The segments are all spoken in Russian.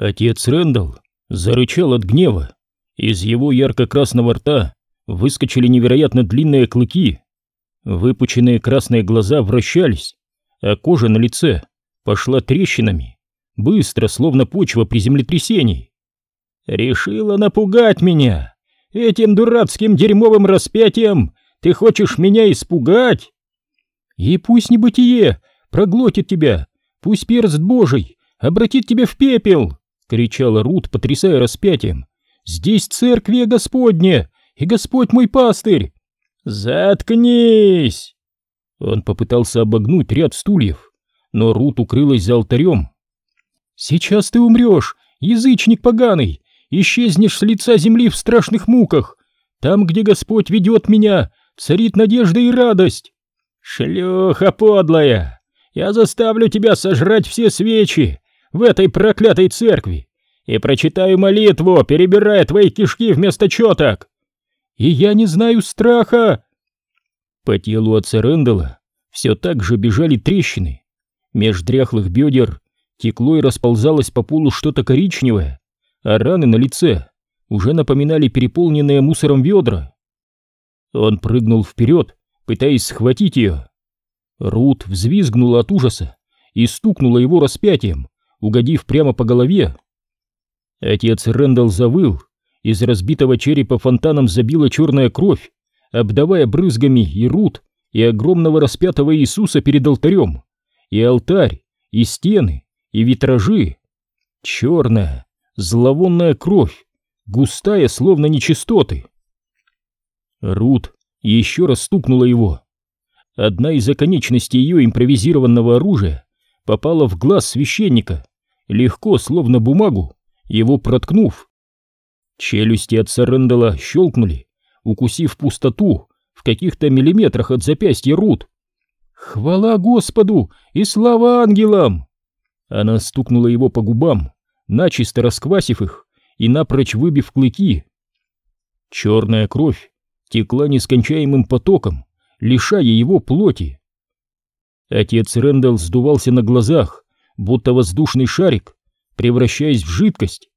Отец Рэндалл зарычал от гнева. Из его ярко-красного рта выскочили невероятно длинные клыки. Выпученные красные глаза вращались, а кожа на лице пошла трещинами, быстро, словно почва при землетрясении. «Решила напугать меня! Этим дурацким дерьмовым распятием ты хочешь меня испугать?» «И пусть небытие проглотит тебя, пусть перст Божий обратит тебя в пепел!» — кричала Рут, потрясая распятием. «Здесь церкви Господня, и Господь мой пастырь!» «Заткнись!» Он попытался обогнуть ряд стульев, но Рут укрылась за алтарем. «Сейчас ты умрешь, язычник поганый, исчезнешь с лица земли в страшных муках. Там, где Господь ведет меня, царит надежда и радость. Шлюха подлая, я заставлю тебя сожрать все свечи, в этой проклятой церкви и прочитаю молитву, перебирая твои кишки вместо четок. И я не знаю страха. По телу отца Рэндала все так же бежали трещины. Меж дряхлых бедер текло и расползалось по полу что-то коричневое, а раны на лице уже напоминали переполненные мусором ведра. Он прыгнул вперед, пытаясь схватить ее. Рут взвизгнула от ужаса и стукнула его распятием, угодив прямо по голове. Отец Рэндалл завыл, из разбитого черепа фонтаном забила черная кровь, обдавая брызгами и рут, и огромного распятого Иисуса перед алтарем, и алтарь, и стены, и витражи. Черная, зловонная кровь, густая, словно нечистоты. Рут еще раз стукнула его. Одна из оконечностей ее импровизированного оружия попала в глаз священника, легко, словно бумагу, его проткнув. Челюсти отца Рэндала щелкнули, укусив пустоту в каких-то миллиметрах от запястья Рут. «Хвала Господу и слава ангелам!» Она стукнула его по губам, начисто расквасив их и напрочь выбив клыки. Черная кровь текла нескончаемым потоком, лишая его плоти. Отец Рэндалл сдувался на глазах, будто воздушный шарик, превращаясь в жидкость.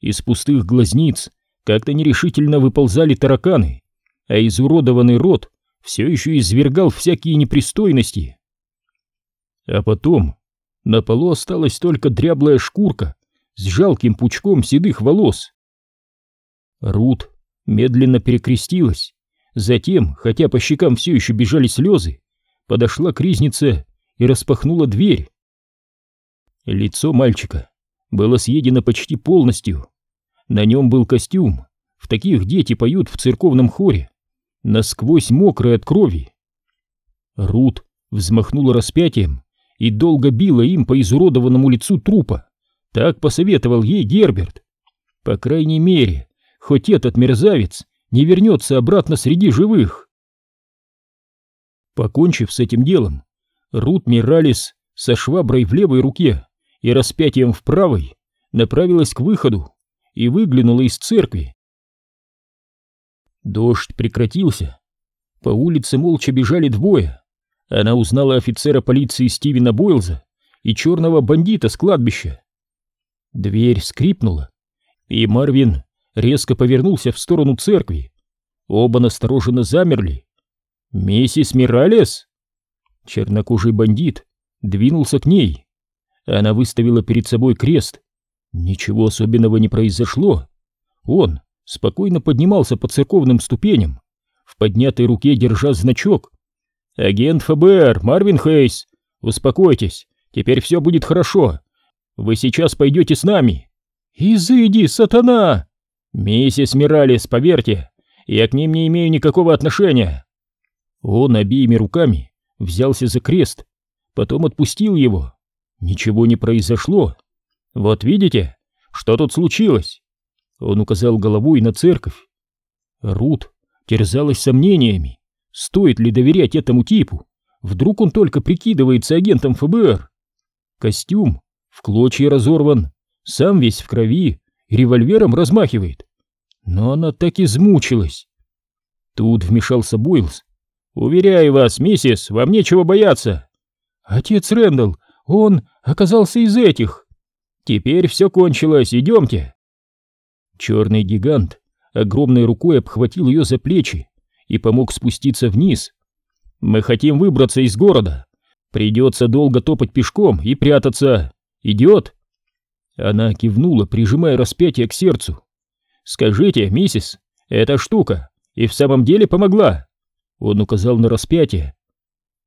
Из пустых глазниц как-то нерешительно выползали тараканы, а изуродованный рот все еще извергал всякие непристойности. А потом на полу осталась только дряблая шкурка с жалким пучком седых волос. Рут медленно перекрестилась, затем, хотя по щекам все еще бежали слезы, подошла к ризнице и распахнула дверь. Лицо мальчика было съедено почти полностью. На нем был костюм, в таких дети поют в церковном хоре, насквозь мокрый от крови. Рут взмахнула распятием и долго била им по изуродованному лицу трупа. Так посоветовал ей Герберт. По крайней мере, хоть этот мерзавец не вернется обратно среди живых. Покончив с этим делом, Рут Миралис со шваброй в левой руке и распятием в правой направилась к выходу и выглянула из церкви. Дождь прекратился. По улице молча бежали двое. Она узнала офицера полиции Стивена Бойлза и черного бандита с кладбища. Дверь скрипнула, и Марвин резко повернулся в сторону церкви. Оба настороженно замерли. «Миссис Миралес?» Чернокожий бандит двинулся к ней. Она выставила перед собой крест. Ничего особенного не произошло. Он спокойно поднимался по церковным ступеням, в поднятой руке держа значок. «Агент ФБР, Марвин Хейс, успокойтесь, теперь все будет хорошо. Вы сейчас пойдете с нами». «Изыди, сатана!» «Миссис Миралес, поверьте, я к ним не имею никакого отношения. Он обеими руками взялся за крест, потом отпустил его. Ничего не произошло. Вот видите, что тут случилось? Он указал головой на церковь. Рут терзалась сомнениями, стоит ли доверять этому типу. Вдруг он только прикидывается агентом ФБР. Костюм в клочья разорван, сам весь в крови, револьвером размахивает. Но она так измучилась. Тут вмешался Бойлс «Уверяю вас, миссис, вам нечего бояться!» «Отец Рэндалл, он оказался из этих!» Теперь все кончилось, идемте. Черный гигант огромной рукой обхватил ее за плечи и помог спуститься вниз. Мы хотим выбраться из города. Придется долго топать пешком и прятаться. Идет? Она кивнула, прижимая распятие к сердцу. «Скажите, миссис, эта штука и в самом деле помогла?» Он указал на распятие.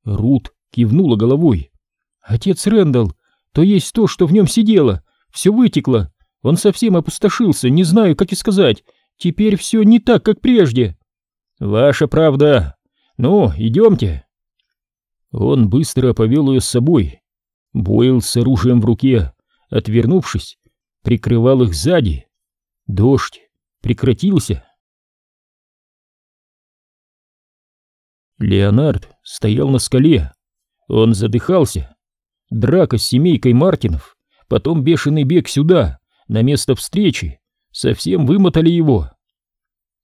Рут кивнула головой. «Отец Рэндалл, то есть то, что в нем сидело, все вытекло. Он совсем опустошился, не знаю, как и сказать. Теперь все не так, как прежде». «Ваша правда. Ну, идемте». Он быстро повел ее с собой. Бойл с оружием в руке, отвернувшись, прикрывал их сзади. Дождь прекратился. Леонард стоял на скале. Он задыхался. Драка с семейкой Мартинов, потом бешеный бег сюда, на место встречи, совсем вымотали его.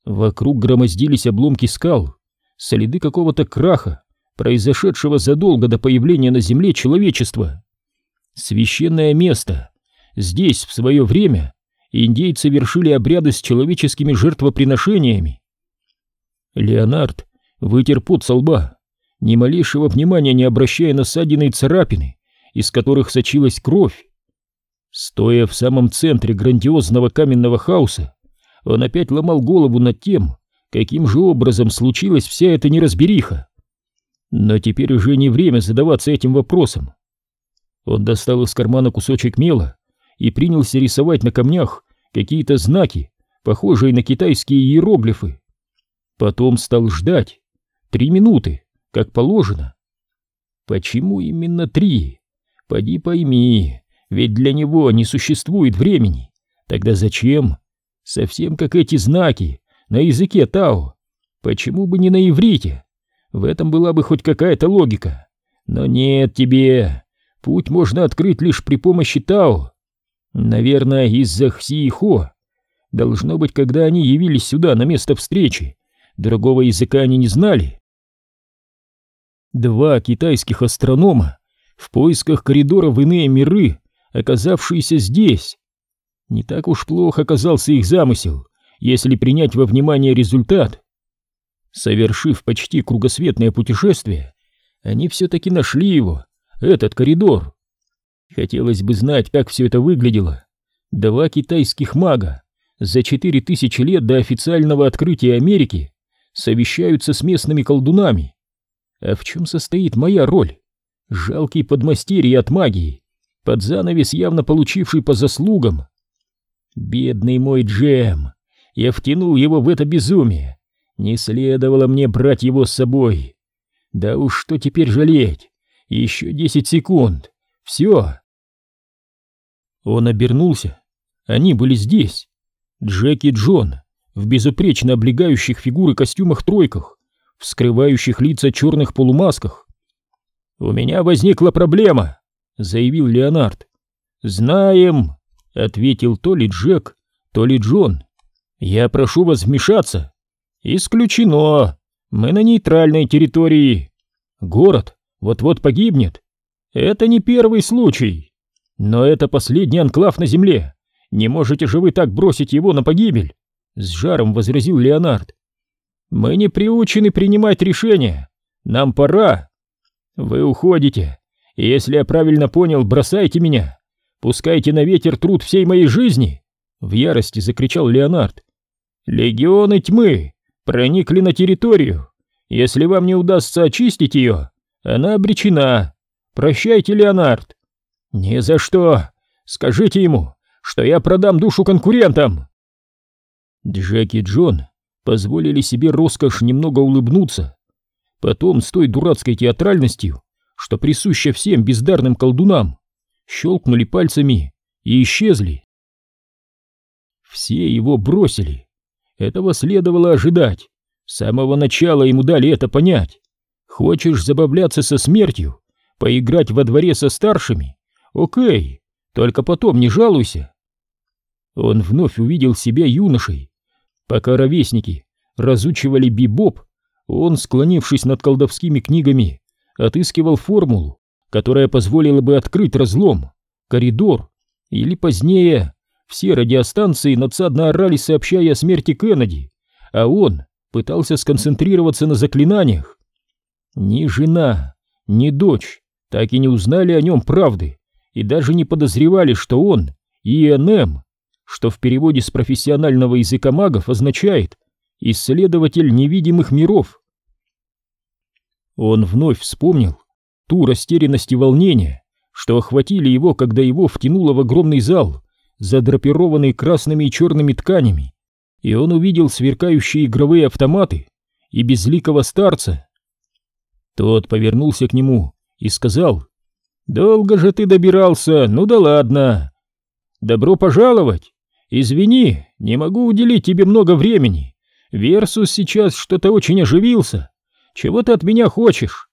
Вокруг громоздились обломки скал, следы какого-то краха, произошедшего задолго до появления на земле человечества. Священное место. Здесь в свое время индейцы вершили обряды с человеческими жертвоприношениями. Леонард вытер пот со лба, ни малейшего внимания не обращая на ссадины и царапины, из которых сочилась кровь. Стоя в самом центре грандиозного каменного хаоса, он опять ломал голову над тем, каким же образом случилась вся эта неразбериха. Но теперь уже не время задаваться этим вопросом. Он достал из кармана кусочек мела и принялся рисовать на камнях какие-то знаки, похожие на китайские иероглифы. Потом стал ждать. Три минуты, как положено. Почему именно три? Поди пойми, ведь для него не существует времени. Тогда зачем? Совсем как эти знаки на языке Тао. Почему бы не на иврите? В этом была бы хоть какая-то логика. Но нет тебе. Путь можно открыть лишь при помощи Тао. Наверное, из-за Хси Должно быть, когда они явились сюда на место встречи, другого языка они не знали. Два китайских астронома в поисках коридора в иные миры, оказавшиеся здесь. Не так уж плохо оказался их замысел, если принять во внимание результат. Совершив почти кругосветное путешествие, они все-таки нашли его этот коридор. Хотелось бы знать, как все это выглядело. Два китайских мага за четыре тысячи лет до официального открытия Америки совещаются с местными колдунами. А в чем состоит моя роль? Жалкий подмастерье от магии, под занавес явно получивший по заслугам. Бедный мой Джем, я втянул его в это безумие. Не следовало мне брать его с собой. Да уж что теперь жалеть? Еще десять секунд. Все. Он обернулся. Они были здесь. Джек и Джон в безупречно облегающих фигуры костюмах-тройках, в скрывающих лица черных полумасках. «У меня возникла проблема», — заявил Леонард. «Знаем», — ответил то ли Джек, то ли Джон. «Я прошу вас вмешаться». «Исключено. Мы на нейтральной территории. Город вот-вот погибнет. Это не первый случай. Но это последний анклав на земле. Не можете же вы так бросить его на погибель? С жаром возразил Леонард. Мы не приучены принимать решения. Нам пора. Вы уходите. Если я правильно понял, бросайте меня. Пускайте на ветер труд всей моей жизни. В ярости закричал Леонард. Легионы тьмы проникли на территорию. Если вам не удастся очистить ее, она обречена. Прощайте, Леонард. Ни за что. Скажите ему, что я продам душу конкурентам. Джек и Джон позволили себе роскошь немного улыбнуться. Потом с той дурацкой театральностью, что присуща всем бездарным колдунам, щелкнули пальцами и исчезли. Все его бросили. Этого следовало ожидать. С самого начала ему дали это понять. Хочешь забавляться со смертью? Поиграть во дворе со старшими? Окей, только потом не жалуйся. Он вновь увидел себя юношей. Пока ровесники разучивали бибоп, он, склонившись над колдовскими книгами, отыскивал формулу, которая позволила бы открыть разлом, коридор, Или позднее все радиостанции надсадно орали, сообщая о смерти Кеннеди, а он пытался сконцентрироваться на заклинаниях. Ни жена, ни дочь так и не узнали о нем правды и даже не подозревали, что он ИНМ, что в переводе с профессионального языка магов означает «исследователь невидимых миров». Он вновь вспомнил ту растерянность и волнение, что охватили его, когда его втянуло в огромный зал, задрапированный красными и черными тканями, и он увидел сверкающие игровые автоматы и безликого старца. Тот повернулся к нему и сказал, «Долго же ты добирался, ну да ладно. Добро пожаловать. Извини, не могу уделить тебе много времени. Версус сейчас что-то очень оживился. Чего ты от меня хочешь?»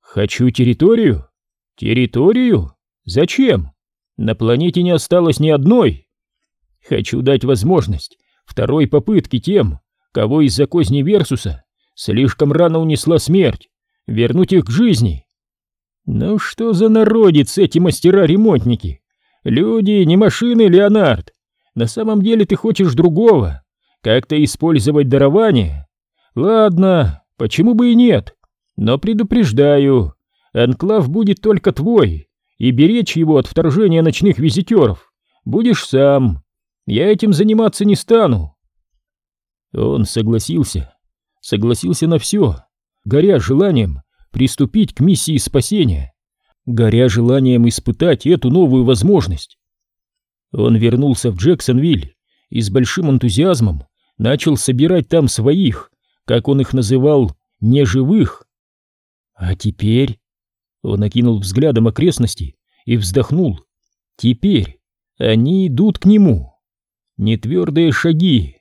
«Хочу территорию». «Территорию? Зачем? На планете не осталось ни одной. Хочу дать возможность второй попытки тем, кого из-за козни Версуса слишком рано унесла смерть, вернуть их к жизни. Ну что за народец эти мастера-ремонтники? Люди, не машины, Леонард. На самом деле ты хочешь другого. Как-то использовать дарование? Ладно, почему бы и нет? Но предупреждаю, Анклав будет только твой, и беречь его от вторжения ночных визитеров будешь сам. Я этим заниматься не стану. Он согласился, согласился на все, горя желанием приступить к миссии спасения, горя желанием испытать эту новую возможность. Он вернулся в Джексонвиль и с большим энтузиазмом начал собирать там своих, как он их называл, неживых. А теперь он окинул взглядом окрестности и вздохнул. Теперь они идут к нему. Нетвердые шаги.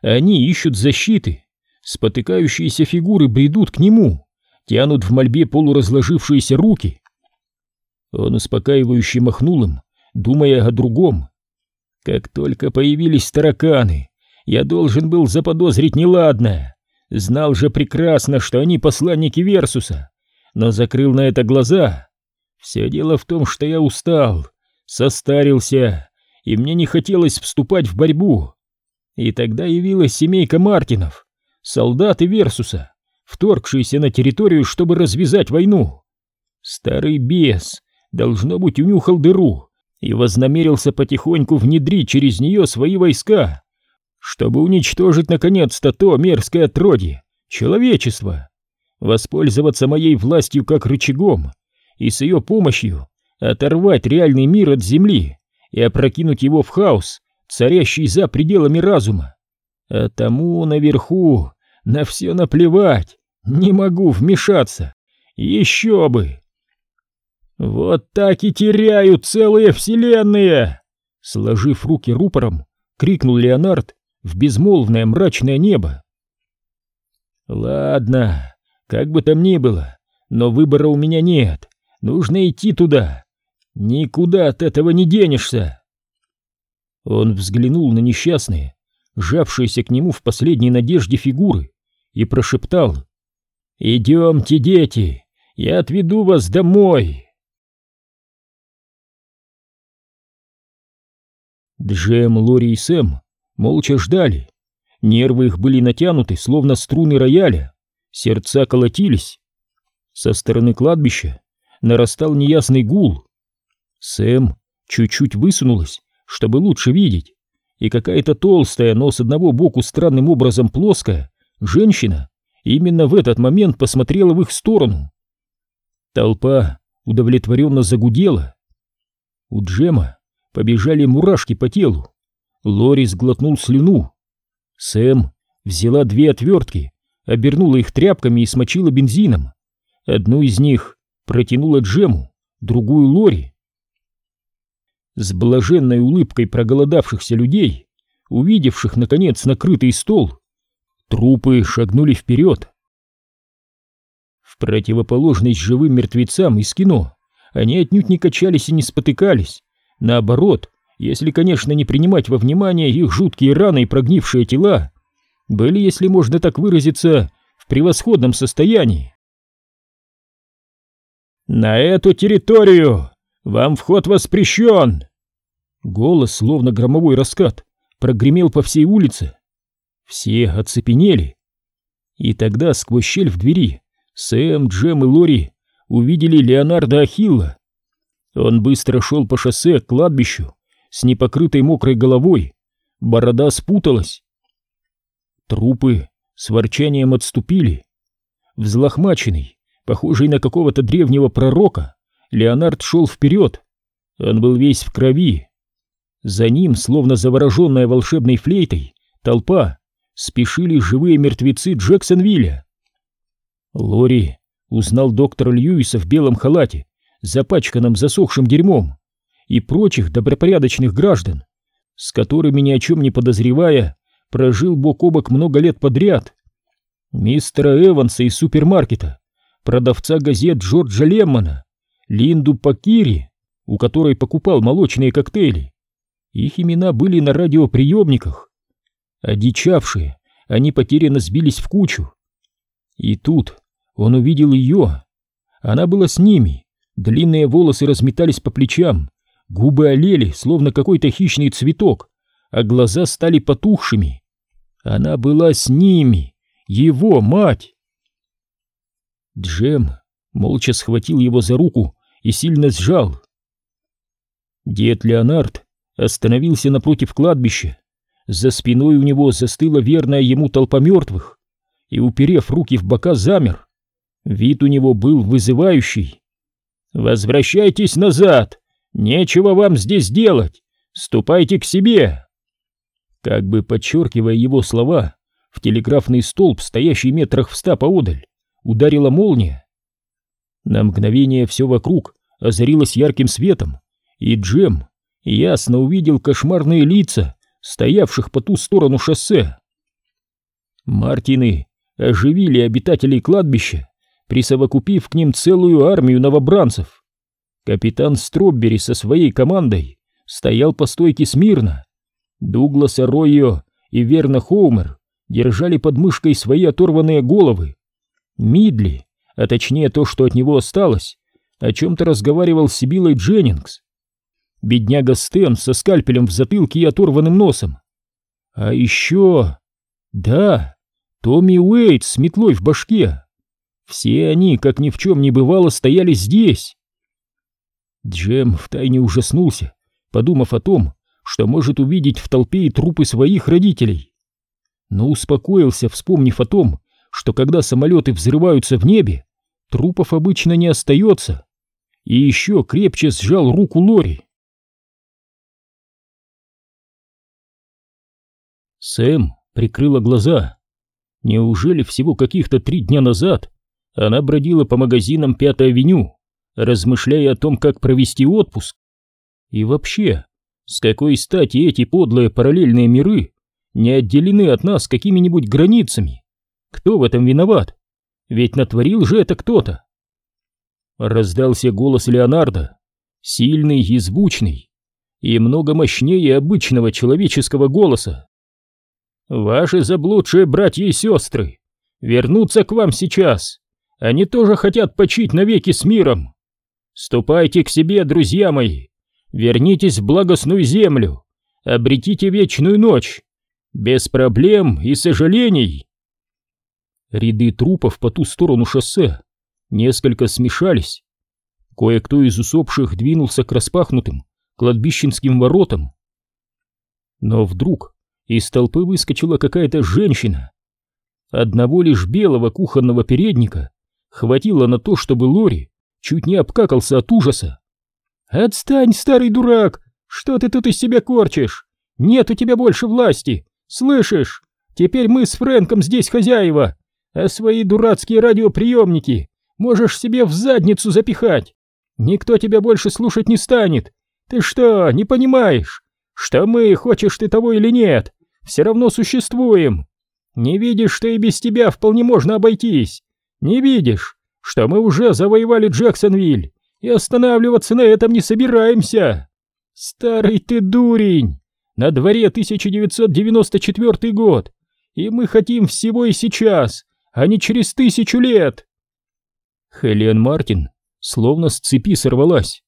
Они ищут защиты. Спотыкающиеся фигуры бредут к нему, тянут в мольбе полуразложившиеся руки. Он успокаивающе махнул им, думая о другом. Как только появились тараканы, я должен был заподозрить неладное. Знал же прекрасно, что они посланники Версуса но закрыл на это глаза. Все дело в том, что я устал, состарился, и мне не хотелось вступать в борьбу. И тогда явилась семейка Мартинов, солдаты Версуса, вторгшиеся на территорию, чтобы развязать войну. Старый бес, должно быть, унюхал дыру и вознамерился потихоньку внедрить через нее свои войска, чтобы уничтожить наконец-то то мерзкое отродье, человечество воспользоваться моей властью как рычагом и с ее помощью оторвать реальный мир от земли и опрокинуть его в хаос, царящий за пределами разума. А тому наверху на все наплевать, не могу вмешаться. Еще бы! Вот так и теряют целые вселенные! Сложив руки рупором, крикнул Леонард в безмолвное мрачное небо. Ладно, как бы там ни было, но выбора у меня нет. Нужно идти туда. Никуда от этого не денешься. Он взглянул на несчастные, сжавшиеся к нему в последней надежде фигуры, и прошептал «Идемте, дети, я отведу вас домой». Джем, Лори и Сэм молча ждали. Нервы их были натянуты, словно струны рояля. Сердца колотились. Со стороны кладбища нарастал неясный гул. Сэм чуть-чуть высунулась, чтобы лучше видеть, и какая-то толстая, но с одного боку странным образом плоская, женщина именно в этот момент посмотрела в их сторону. Толпа удовлетворенно загудела. У Джема побежали мурашки по телу. Лори сглотнул слюну. Сэм взяла две отвертки обернула их тряпками и смочила бензином. Одну из них протянула Джему, другую Лори. С блаженной улыбкой проголодавшихся людей, увидевших, наконец, накрытый стол, трупы шагнули вперед. В противоположность живым мертвецам из кино они отнюдь не качались и не спотыкались. Наоборот, если, конечно, не принимать во внимание их жуткие раны и прогнившие тела, были, если можно так выразиться, в превосходном состоянии. «На эту территорию вам вход воспрещен!» Голос, словно громовой раскат, прогремел по всей улице. Все оцепенели. И тогда сквозь щель в двери Сэм, Джем и Лори увидели Леонарда Ахилла. Он быстро шел по шоссе к кладбищу с непокрытой мокрой головой. Борода спуталась. Трупы с ворчанием отступили. Взлохмаченный, похожий на какого-то древнего пророка, Леонард шел вперед. Он был весь в крови. За ним, словно завороженная волшебной флейтой, толпа, спешили живые мертвецы Джексонвилля. Лори узнал доктора Льюиса в белом халате, запачканном засохшим дерьмом, и прочих добропорядочных граждан, с которыми ни о чем не подозревая, прожил бок о бок много лет подряд. Мистера Эванса из супермаркета, продавца газет Джорджа Леммона, Линду Пакири, у которой покупал молочные коктейли. Их имена были на радиоприемниках. Одичавшие, они потерянно сбились в кучу. И тут он увидел ее. Она была с ними. Длинные волосы разметались по плечам, губы олели, словно какой-то хищный цветок, а глаза стали потухшими. Она была с ними, его мать. Джем молча схватил его за руку и сильно сжал. Дед Леонард остановился напротив кладбища. За спиной у него застыла верная ему толпа мертвых, и, уперев руки в бока, замер. Вид у него был вызывающий. «Возвращайтесь назад! Нечего вам здесь делать! Ступайте к себе!» Как бы подчеркивая его слова, в телеграфный столб, стоящий метрах в ста поодаль, ударила молния. На мгновение все вокруг озарилось ярким светом, и Джем ясно увидел кошмарные лица, стоявших по ту сторону шоссе. Мартины оживили обитателей кладбища, присовокупив к ним целую армию новобранцев. Капитан Строббери со своей командой стоял по стойке смирно. Дуглас Аройо и Верна Хоумер держали под мышкой свои оторванные головы. Мидли, а точнее то, что от него осталось, о чем-то разговаривал с Сибилой Дженнингс. Бедняга Стэн со скальпелем в затылке и оторванным носом. А еще... Да, Томми Уэйт с метлой в башке. Все они, как ни в чем не бывало, стояли здесь. Джем втайне ужаснулся, подумав о том, что может увидеть в толпе и трупы своих родителей. Но успокоился, вспомнив о том, что когда самолеты взрываются в небе, трупов обычно не остается, и еще крепче сжал руку Лори. Сэм прикрыла глаза. Неужели всего каких-то три дня назад она бродила по магазинам Пятой авеню, размышляя о том, как провести отпуск? И вообще, с какой стати эти подлые параллельные миры не отделены от нас какими-нибудь границами? Кто в этом виноват? Ведь натворил же это кто-то. Раздался голос Леонардо, сильный и звучный, и много мощнее обычного человеческого голоса. Ваши заблудшие братья и сестры вернутся к вам сейчас. Они тоже хотят почить навеки с миром. Ступайте к себе, друзья мои. Вернитесь в благостную землю. Обретите вечную ночь. Без проблем и сожалений. Ряды трупов по ту сторону шоссе несколько смешались. Кое-кто из усопших двинулся к распахнутым кладбищенским воротам. Но вдруг из толпы выскочила какая-то женщина. Одного лишь белого кухонного передника хватило на то, чтобы Лори чуть не обкакался от ужаса. «Отстань, старый дурак! Что ты тут из себя корчишь? Нет у тебя больше власти! Слышишь? Теперь мы с Фрэнком здесь хозяева, а свои дурацкие радиоприемники можешь себе в задницу запихать! Никто тебя больше слушать не станет! Ты что, не понимаешь? что мы, хочешь ты того или нет, все равно существуем. Не видишь, что и без тебя вполне можно обойтись. Не видишь, что мы уже завоевали Джексонвиль и останавливаться на этом не собираемся. Старый ты дурень. На дворе 1994 год, и мы хотим всего и сейчас, а не через тысячу лет. Хелен Мартин словно с цепи сорвалась.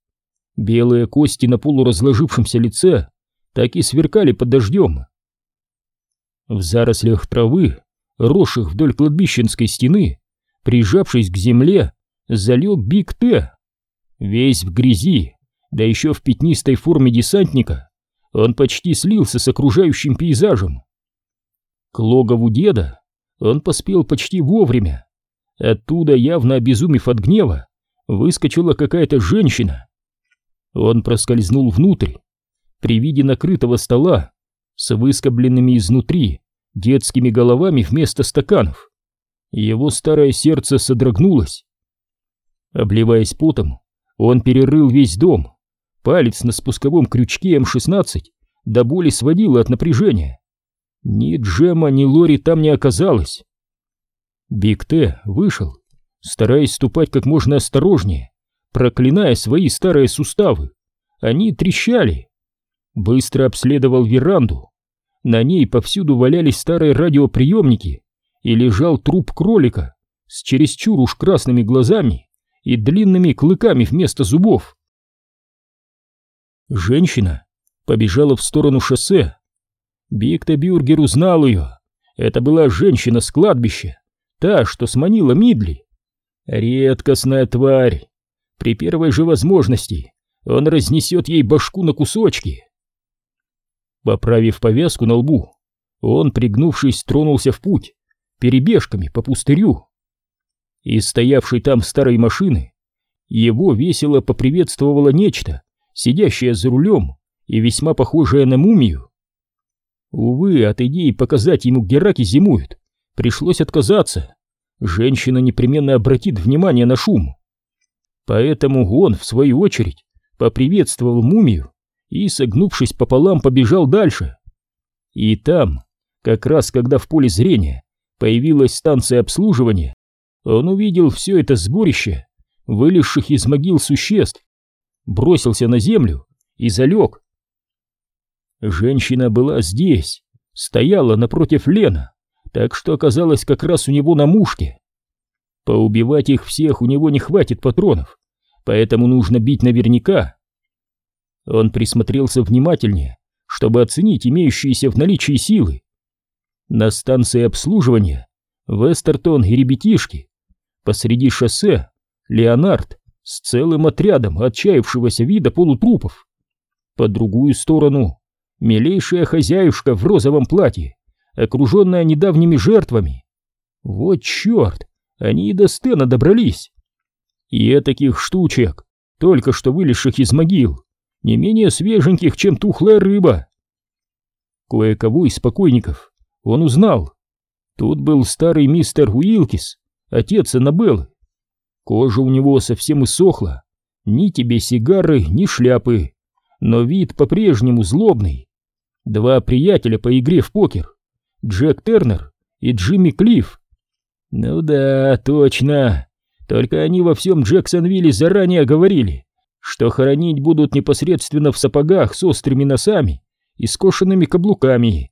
Белые кости на полуразложившемся лице так и сверкали под дождем. В зарослях травы, росших вдоль кладбищенской стены, прижавшись к земле, залег Биг Т. Весь в грязи, да еще в пятнистой форме десантника, он почти слился с окружающим пейзажем. К логову деда он поспел почти вовремя. Оттуда, явно обезумев от гнева, выскочила какая-то женщина. Он проскользнул внутрь. При виде накрытого стола с выскобленными изнутри детскими головами вместо стаканов, его старое сердце содрогнулось. Обливаясь потом, он перерыл весь дом. Палец на спусковом крючке М-16 до боли сводило от напряжения. Ни Джема, ни Лори там не оказалось. Биг Т вышел, стараясь ступать как можно осторожнее, проклиная свои старые суставы. Они трещали. Быстро обследовал веранду. На ней повсюду валялись старые радиоприемники и лежал труп кролика с чересчур уж красными глазами и длинными клыками вместо зубов. Женщина побежала в сторону шоссе. Бикта Бюргер узнал ее. Это была женщина с кладбища, та, что сманила Мидли. Редкостная тварь. При первой же возможности он разнесет ей башку на кусочки. Поправив повязку на лбу, он, пригнувшись, тронулся в путь, перебежками по пустырю. Из стоявшей там старой машины его весело поприветствовало нечто, сидящее за рулем и весьма похожее на мумию. Увы, от идеи показать ему, где раки зимуют, пришлось отказаться. Женщина непременно обратит внимание на шум. Поэтому он, в свою очередь, поприветствовал мумию и, согнувшись пополам, побежал дальше. И там, как раз когда в поле зрения появилась станция обслуживания, он увидел все это сборище, вылезших из могил существ, бросился на землю и залег. Женщина была здесь, стояла напротив Лена, так что оказалась как раз у него на мушке. Поубивать их всех у него не хватит патронов, поэтому нужно бить наверняка. Он присмотрелся внимательнее, чтобы оценить имеющиеся в наличии силы. На станции обслуживания Вестертон и ребятишки. Посреди шоссе Леонард с целым отрядом отчаявшегося вида полутрупов. По другую сторону милейшая хозяюшка в розовом платье, окруженная недавними жертвами. Вот черт, они и до Стена добрались. И таких штучек, только что вылезших из могил, не менее свеженьких, чем тухлая рыба. Кое-кого из покойников он узнал. Тут был старый мистер Уилкис, отец Аннабеллы. Кожа у него совсем иссохла, ни тебе сигары, ни шляпы, но вид по-прежнему злобный. Два приятеля по игре в покер, Джек Тернер и Джимми Клифф. Ну да, точно, только они во всем Джексонвилле заранее говорили, что хоронить будут непосредственно в сапогах с острыми носами и скошенными каблуками.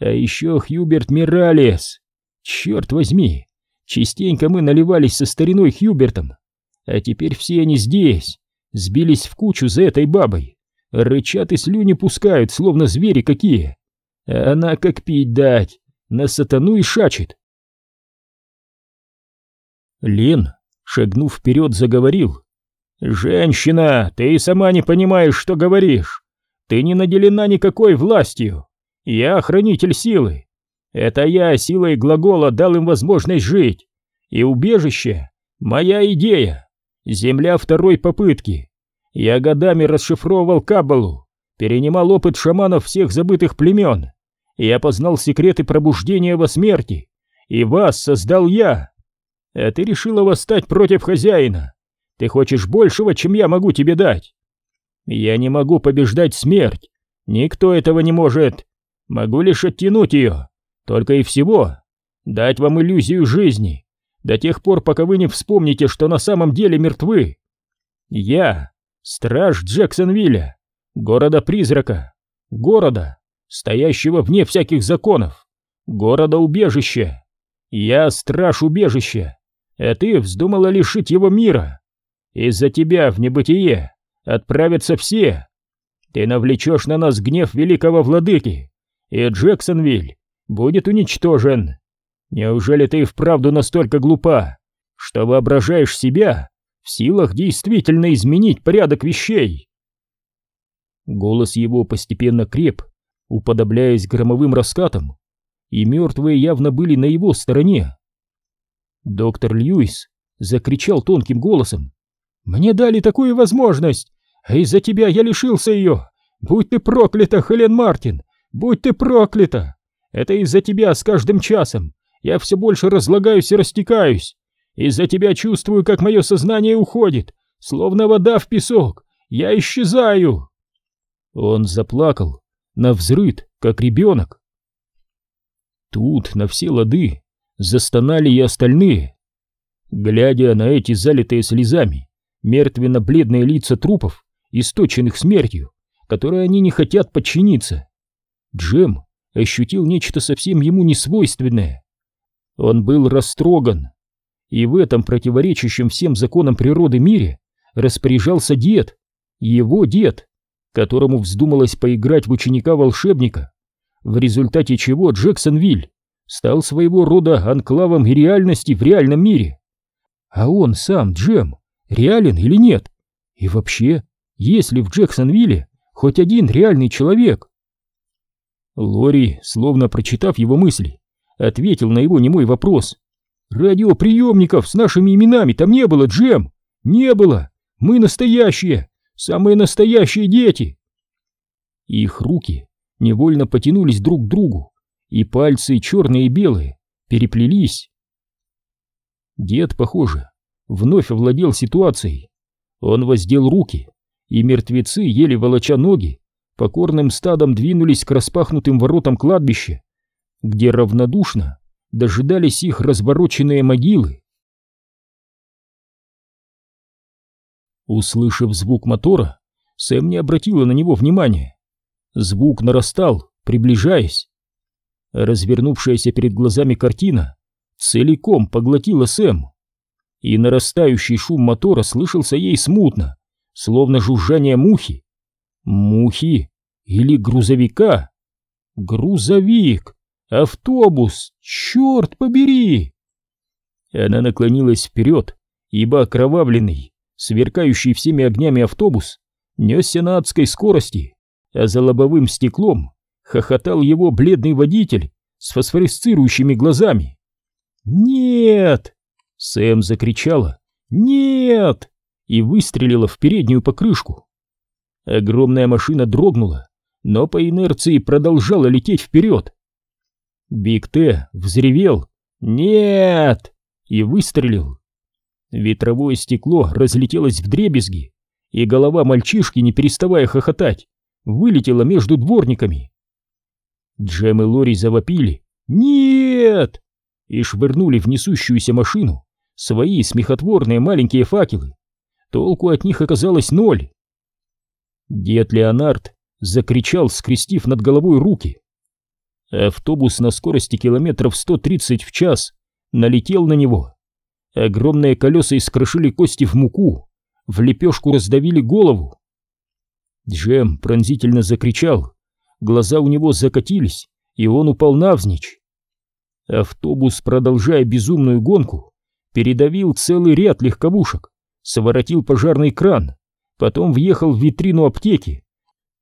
А еще Хьюберт Миралес. Черт возьми, частенько мы наливались со стариной Хьюбертом, а теперь все они здесь, сбились в кучу за этой бабой, рычат и слюни пускают, словно звери какие. А она как пить дать, на сатану и шачет. Лен, шагнув вперед, заговорил. «Женщина, ты и сама не понимаешь, что говоришь. Ты не наделена никакой властью. Я хранитель силы. Это я силой глагола дал им возможность жить. И убежище — моя идея. Земля второй попытки. Я годами расшифровывал Каббалу, перенимал опыт шаманов всех забытых племен. Я познал секреты пробуждения во смерти. И вас создал я. А ты решила восстать против хозяина. Ты хочешь большего, чем я могу тебе дать. Я не могу побеждать смерть. Никто этого не может. Могу лишь оттянуть ее. Только и всего. Дать вам иллюзию жизни. До тех пор, пока вы не вспомните, что на самом деле мертвы. Я — страж Джексонвилля, города-призрака, города, стоящего вне всяких законов, города-убежища. Я страж убежища, а ты вздумала лишить его мира. Из-за тебя в небытие отправятся все. Ты навлечешь на нас гнев великого владыки, и Джексонвиль будет уничтожен. Неужели ты вправду настолько глупа, что воображаешь себя в силах действительно изменить порядок вещей?» Голос его постепенно креп, уподобляясь громовым раскатам, и мертвые явно были на его стороне. Доктор Льюис закричал тонким голосом. «Мне дали такую возможность, а из-за тебя я лишился ее! Будь ты проклята, Хелен Мартин! Будь ты проклята! Это из-за тебя с каждым часом я все больше разлагаюсь и растекаюсь! Из-за тебя чувствую, как мое сознание уходит, словно вода в песок! Я исчезаю!» Он заплакал, на взрыд, как ребенок. Тут на все лады застонали и остальные. Глядя на эти залитые слезами, мертвенно-бледные лица трупов, источенных смертью, которой они не хотят подчиниться, Джем ощутил нечто совсем ему несвойственное. Он был растроган, и в этом противоречащем всем законам природы мире распоряжался дед, его дед, которому вздумалось поиграть в ученика-волшебника, в результате чего Джексонвиль стал своего рода анклавом и реальности в реальном мире. А он сам, Джем, реален или нет? И вообще, есть ли в Джексонвилле хоть один реальный человек? Лори, словно прочитав его мысли, ответил на его немой вопрос. «Радиоприемников с нашими именами там не было, Джем! Не было! Мы настоящие! Самые настоящие дети!» Их руки невольно потянулись друг к другу, и пальцы, черные и белые, переплелись. Дед, похоже, вновь овладел ситуацией. Он воздел руки, и мертвецы, еле волоча ноги, покорным стадом двинулись к распахнутым воротам кладбища, где равнодушно дожидались их развороченные могилы. Услышав звук мотора, Сэм не обратила на него внимания. Звук нарастал, приближаясь. Развернувшаяся перед глазами картина целиком поглотила Сэм, и нарастающий шум мотора слышался ей смутно, словно жужжание мухи. Мухи или грузовика? Грузовик! Автобус! Черт побери! Она наклонилась вперед, ибо окровавленный, сверкающий всеми огнями автобус несся на адской скорости, а за лобовым стеклом хохотал его бледный водитель с фосфоресцирующими глазами. «Нет!» — Сэм закричала. «Нет!» и выстрелила в переднюю покрышку. Огромная машина дрогнула, но по инерции продолжала лететь вперед. Биг Т взревел «Нет!» и выстрелил. Ветровое стекло разлетелось в дребезги, и голова мальчишки, не переставая хохотать, вылетела между дворниками. Джем и Лори завопили «Нет!» и швырнули в несущуюся машину свои смехотворные маленькие факелы. Толку от них оказалось ноль. Дед Леонард закричал, скрестив над головой руки. Автобус на скорости километров 130 в час налетел на него Огромные колеса искрошили кости в муку, в лепешку раздавили голову. Джем пронзительно закричал, глаза у него закатились, и он упал навзничь. Автобус, продолжая безумную гонку, передавил целый ряд легковушек, своротил пожарный кран, потом въехал в витрину аптеки,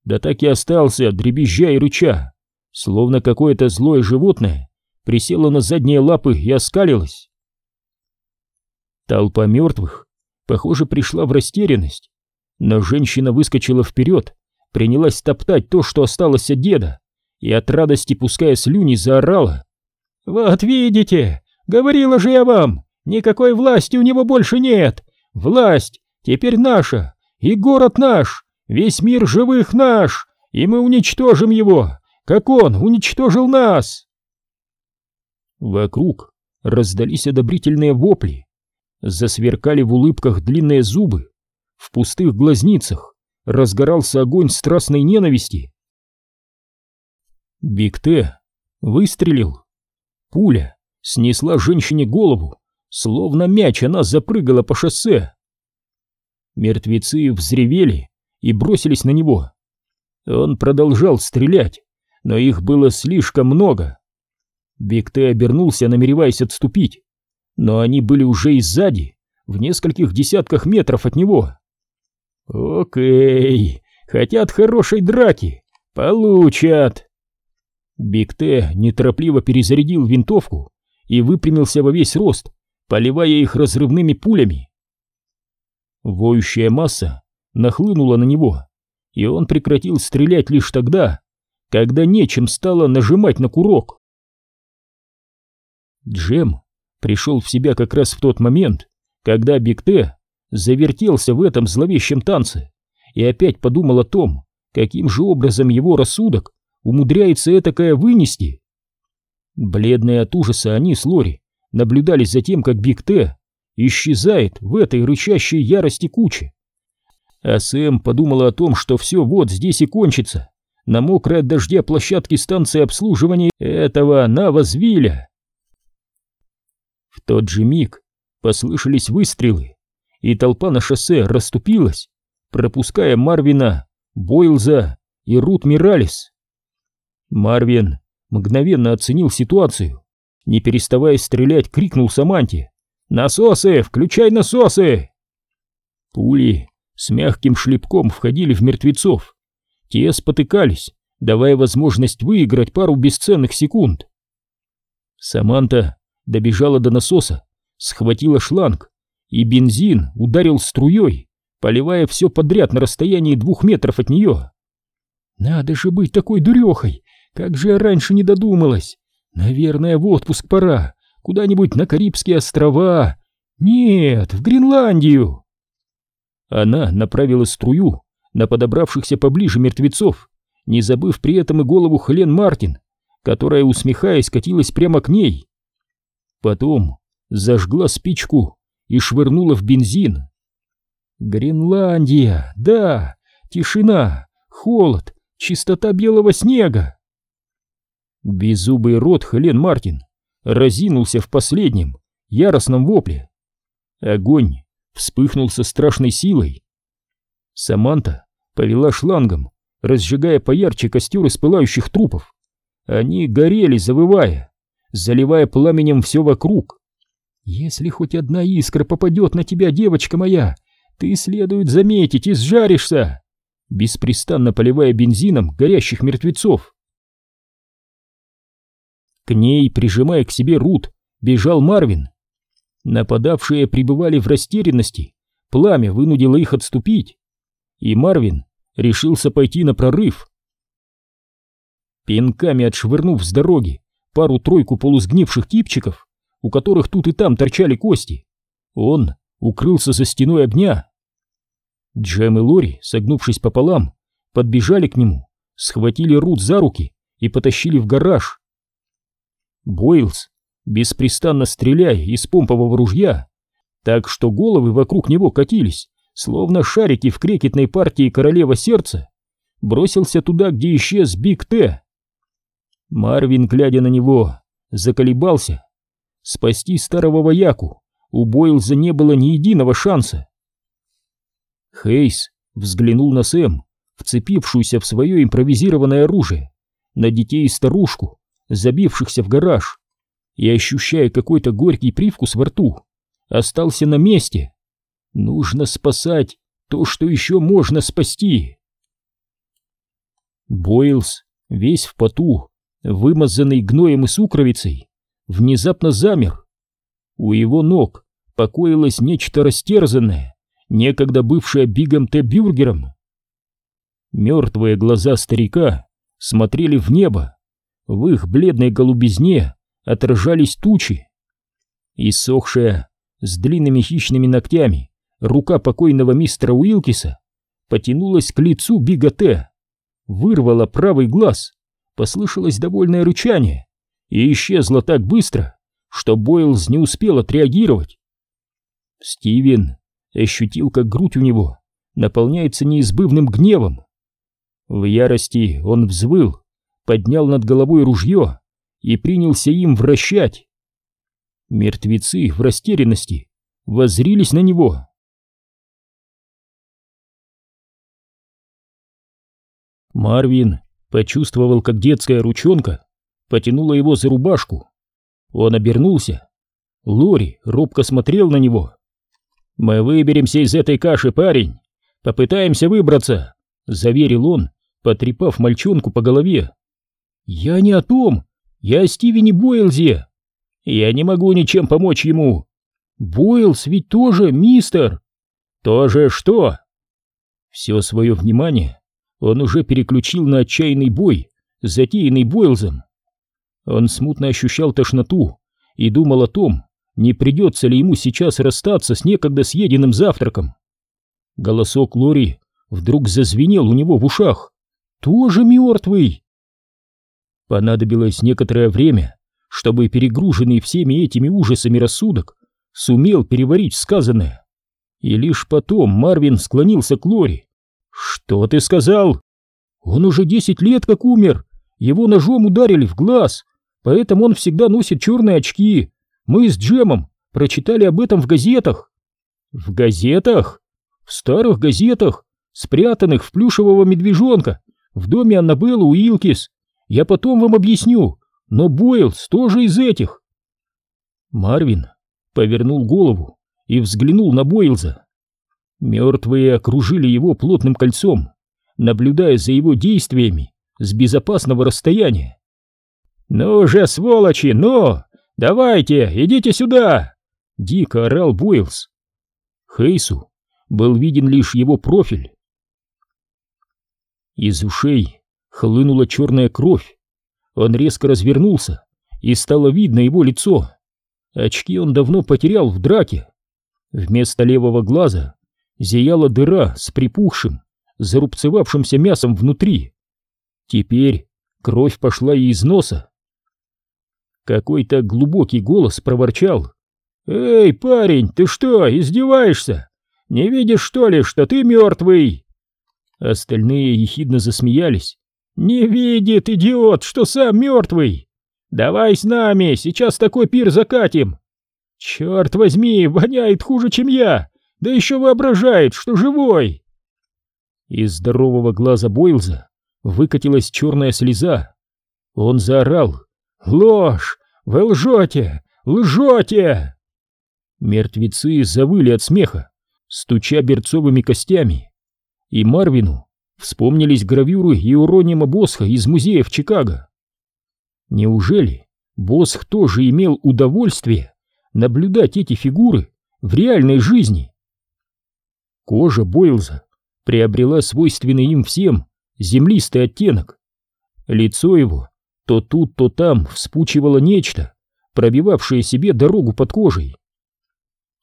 да так и остался, дребезжа и рыча, словно какое-то злое животное присело на задние лапы и оскалилось. Толпа мертвых, похоже, пришла в растерянность, но женщина выскочила вперед, принялась топтать то, что осталось от деда, и от радости, пуская слюни, заорала. «Вот видите, говорила же я вам, никакой власти у него больше нет! Власть теперь наша, и город наш, весь мир живых наш, и мы уничтожим его, как он уничтожил нас!» Вокруг раздались одобрительные вопли, Засверкали в улыбках длинные зубы, в пустых глазницах разгорался огонь страстной ненависти. Биг Т выстрелил. Пуля снесла женщине голову, словно мяч она запрыгала по шоссе. Мертвецы взревели и бросились на него. Он продолжал стрелять, но их было слишком много. Т обернулся, намереваясь отступить, но они были уже и сзади, в нескольких десятках метров от него. «Окей, хотят хорошей драки, получат!» Т неторопливо перезарядил винтовку и выпрямился во весь рост, поливая их разрывными пулями. Воющая масса нахлынула на него, и он прекратил стрелять лишь тогда, когда нечем стало нажимать на курок. Джем пришел в себя как раз в тот момент, когда Биг Т завертелся в этом зловещем танце и опять подумал о том, каким же образом его рассудок умудряется этакое вынести. Бледные от ужаса они с Лори наблюдали за тем, как Биг Т исчезает в этой рычащей ярости кучи. А Сэм подумала о том, что все вот здесь и кончится, на мокрой от дождя площадке станции обслуживания этого Навазвиля. В тот же миг послышались выстрелы, и толпа на шоссе расступилась, пропуская Марвина, Бойлза и Рут Миралис. Марвин мгновенно оценил ситуацию, не переставая стрелять, крикнул Саманте «Насосы! Включай насосы!» Пули с мягким шлепком входили в мертвецов. Те спотыкались, давая возможность выиграть пару бесценных секунд. Саманта добежала до насоса, схватила шланг, и бензин ударил струей, поливая все подряд на расстоянии двух метров от нее. «Надо же быть такой дурехой! Как же я раньше не додумалась! Наверное, в отпуск пора, куда-нибудь на Карибские острова! Нет, в Гренландию!» Она направила струю на подобравшихся поближе мертвецов, не забыв при этом и голову Хелен Мартин, которая, усмехаясь, катилась прямо к ней. Потом зажгла спичку и швырнула в бензин. Гренландия, да, тишина, холод, чистота белого снега. Беззубый рот Хелен Мартин разинулся в последнем, яростном вопле. Огонь вспыхнул со страшной силой. Саманта повела шлангом, разжигая поярче костер из пылающих трупов. Они горели, завывая, заливая пламенем все вокруг. «Если хоть одна искра попадет на тебя, девочка моя, ты, следует заметить, и сжаришься!» Беспрестанно поливая бензином горящих мертвецов. К ней, прижимая к себе Рут, бежал Марвин. Нападавшие пребывали в растерянности, пламя вынудило их отступить, и Марвин решился пойти на прорыв. Пинками отшвырнув с дороги пару-тройку полусгнивших типчиков, у которых тут и там торчали кости, он укрылся за стеной огня. Джем и Лори, согнувшись пополам, подбежали к нему, схватили Рут за руки и потащили в гараж. Бойлс беспрестанно стреляя из помпового ружья, так что головы вокруг него катились, словно шарики в крекетной партии «Королева сердца», бросился туда, где исчез Биг Т. Марвин, глядя на него, заколебался. Спасти старого вояку у Бойлза не было ни единого шанса. Хейс взглянул на Сэм, вцепившуюся в свое импровизированное оружие, на детей и старушку, забившихся в гараж и, ощущая какой-то горький привкус во рту, остался на месте. Нужно спасать то, что еще можно спасти. Бойлс, весь в поту, вымазанный гноем и сукровицей, внезапно замер. У его ног покоилось нечто растерзанное, некогда бывшее Бигом Т. Бюргером. Мертвые глаза старика смотрели в небо, в их бледной голубизне отражались тучи. Иссохшая, с длинными хищными ногтями, рука покойного мистера Уилкиса потянулась к лицу Бига вырвала правый глаз, послышалось довольное рычание и исчезла так быстро, что Бойлз не успел отреагировать. Стивен ощутил, как грудь у него наполняется неизбывным гневом. В ярости он взвыл, поднял над головой ружье и принялся им вращать. Мертвецы в растерянности воззрились на него. Марвин почувствовал, как детская ручонка потянула его за рубашку. Он обернулся. Лори робко смотрел на него. «Мы выберемся из этой каши, парень! Попытаемся выбраться!» — заверил он, потрепав мальчонку по голове. «Я не о том! Я о Стивене Бойлзе! Я не могу ничем помочь ему!» «Бойлз ведь тоже мистер!» «Тоже что?» Все свое внимание он уже переключил на отчаянный бой, затеянный Бойлзом. Он смутно ощущал тошноту и думал о том, не придется ли ему сейчас расстаться с некогда съеденным завтраком. Голосок Лори вдруг зазвенел у него в ушах. «Тоже мертвый!» Понадобилось некоторое время, чтобы перегруженный всеми этими ужасами рассудок сумел переварить сказанное. И лишь потом Марвин склонился к Лори. «Что ты сказал?» «Он уже десять лет как умер. Его ножом ударили в глаз, поэтому он всегда носит черные очки. Мы с Джемом прочитали об этом в газетах». «В газетах?» «В старых газетах, спрятанных в плюшевого медвежонка в доме Аннабеллы Уилкис. Я потом вам объясню, но Бойлс тоже из этих». Марвин повернул голову и взглянул на Бойлза. Мертвые окружили его плотным кольцом, наблюдая за его действиями с безопасного расстояния. «Ну же, сволочи, ну! Давайте, идите сюда!» — дико орал Бойлз. Хейсу был виден лишь его профиль. Из ушей хлынула черная кровь. Он резко развернулся, и стало видно его лицо. Очки он давно потерял в драке. Вместо левого глаза зияла дыра с припухшим, зарубцевавшимся мясом внутри. Теперь кровь пошла и из носа. Какой-то глубокий голос проворчал. «Эй, парень, ты что, издеваешься? Не видишь, что ли, что ты мертвый?» Остальные ехидно засмеялись. «Не видит, идиот, что сам мертвый! Давай с нами, сейчас такой пир закатим! Черт возьми, воняет хуже, чем я! Да еще воображает, что живой!» Из здорового глаза Бойлза выкатилась черная слеза. Он заорал. «Ложь! Вы лжете! Лжете!» Мертвецы завыли от смеха, стуча берцовыми костями. И Марвину вспомнились гравюры Иеронима Босха из музея в Чикаго. Неужели Босх тоже имел удовольствие наблюдать эти фигуры в реальной жизни? Кожа Бойлза приобрела свойственный им всем землистый оттенок. Лицо его то тут, то там вспучивало нечто, пробивавшее себе дорогу под кожей.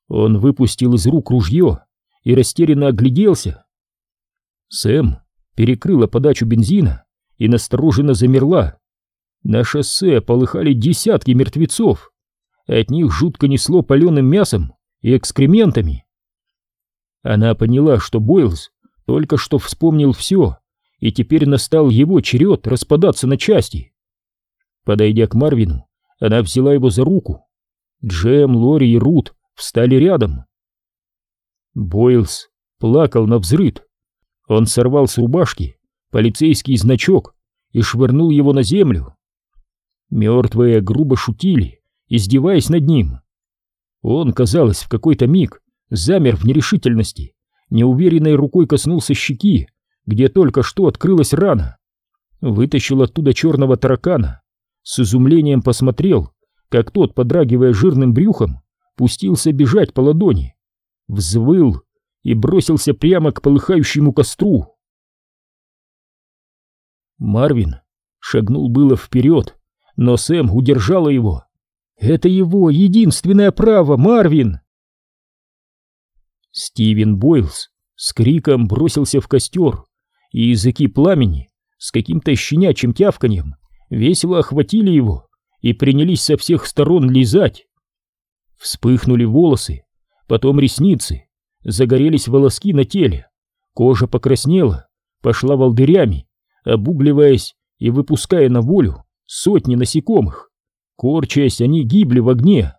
Он выпустил из рук ружье и растерянно огляделся. Сэм перекрыла подачу бензина и настороженно замерла. На шоссе полыхали десятки мертвецов. От них жутко несло паленым мясом и экскрементами. Она поняла, что Бойлз только что вспомнил все, и теперь настал его черед распадаться на части. Подойдя к Марвину, она взяла его за руку. Джем, Лори и Рут встали рядом. Бойлз плакал на взрыд. Он сорвал с рубашки полицейский значок и швырнул его на землю. Мертвые грубо шутили, издеваясь над ним. Он, казалось, в какой-то миг замер в нерешительности, неуверенной рукой коснулся щеки, где только что открылась рана. Вытащил оттуда черного таракана, с изумлением посмотрел, как тот, подрагивая жирным брюхом, пустился бежать по ладони, взвыл и бросился прямо к полыхающему костру. Марвин шагнул было вперед, но Сэм удержала его. «Это его единственное право, Марвин!» Стивен Бойлс с криком бросился в костер, и языки пламени с каким-то щенячьим тявканьем весело охватили его и принялись со всех сторон лизать. Вспыхнули волосы, потом ресницы, загорелись волоски на теле, кожа покраснела, пошла волдырями, обугливаясь и выпуская на волю сотни насекомых. Корчаясь, они гибли в огне.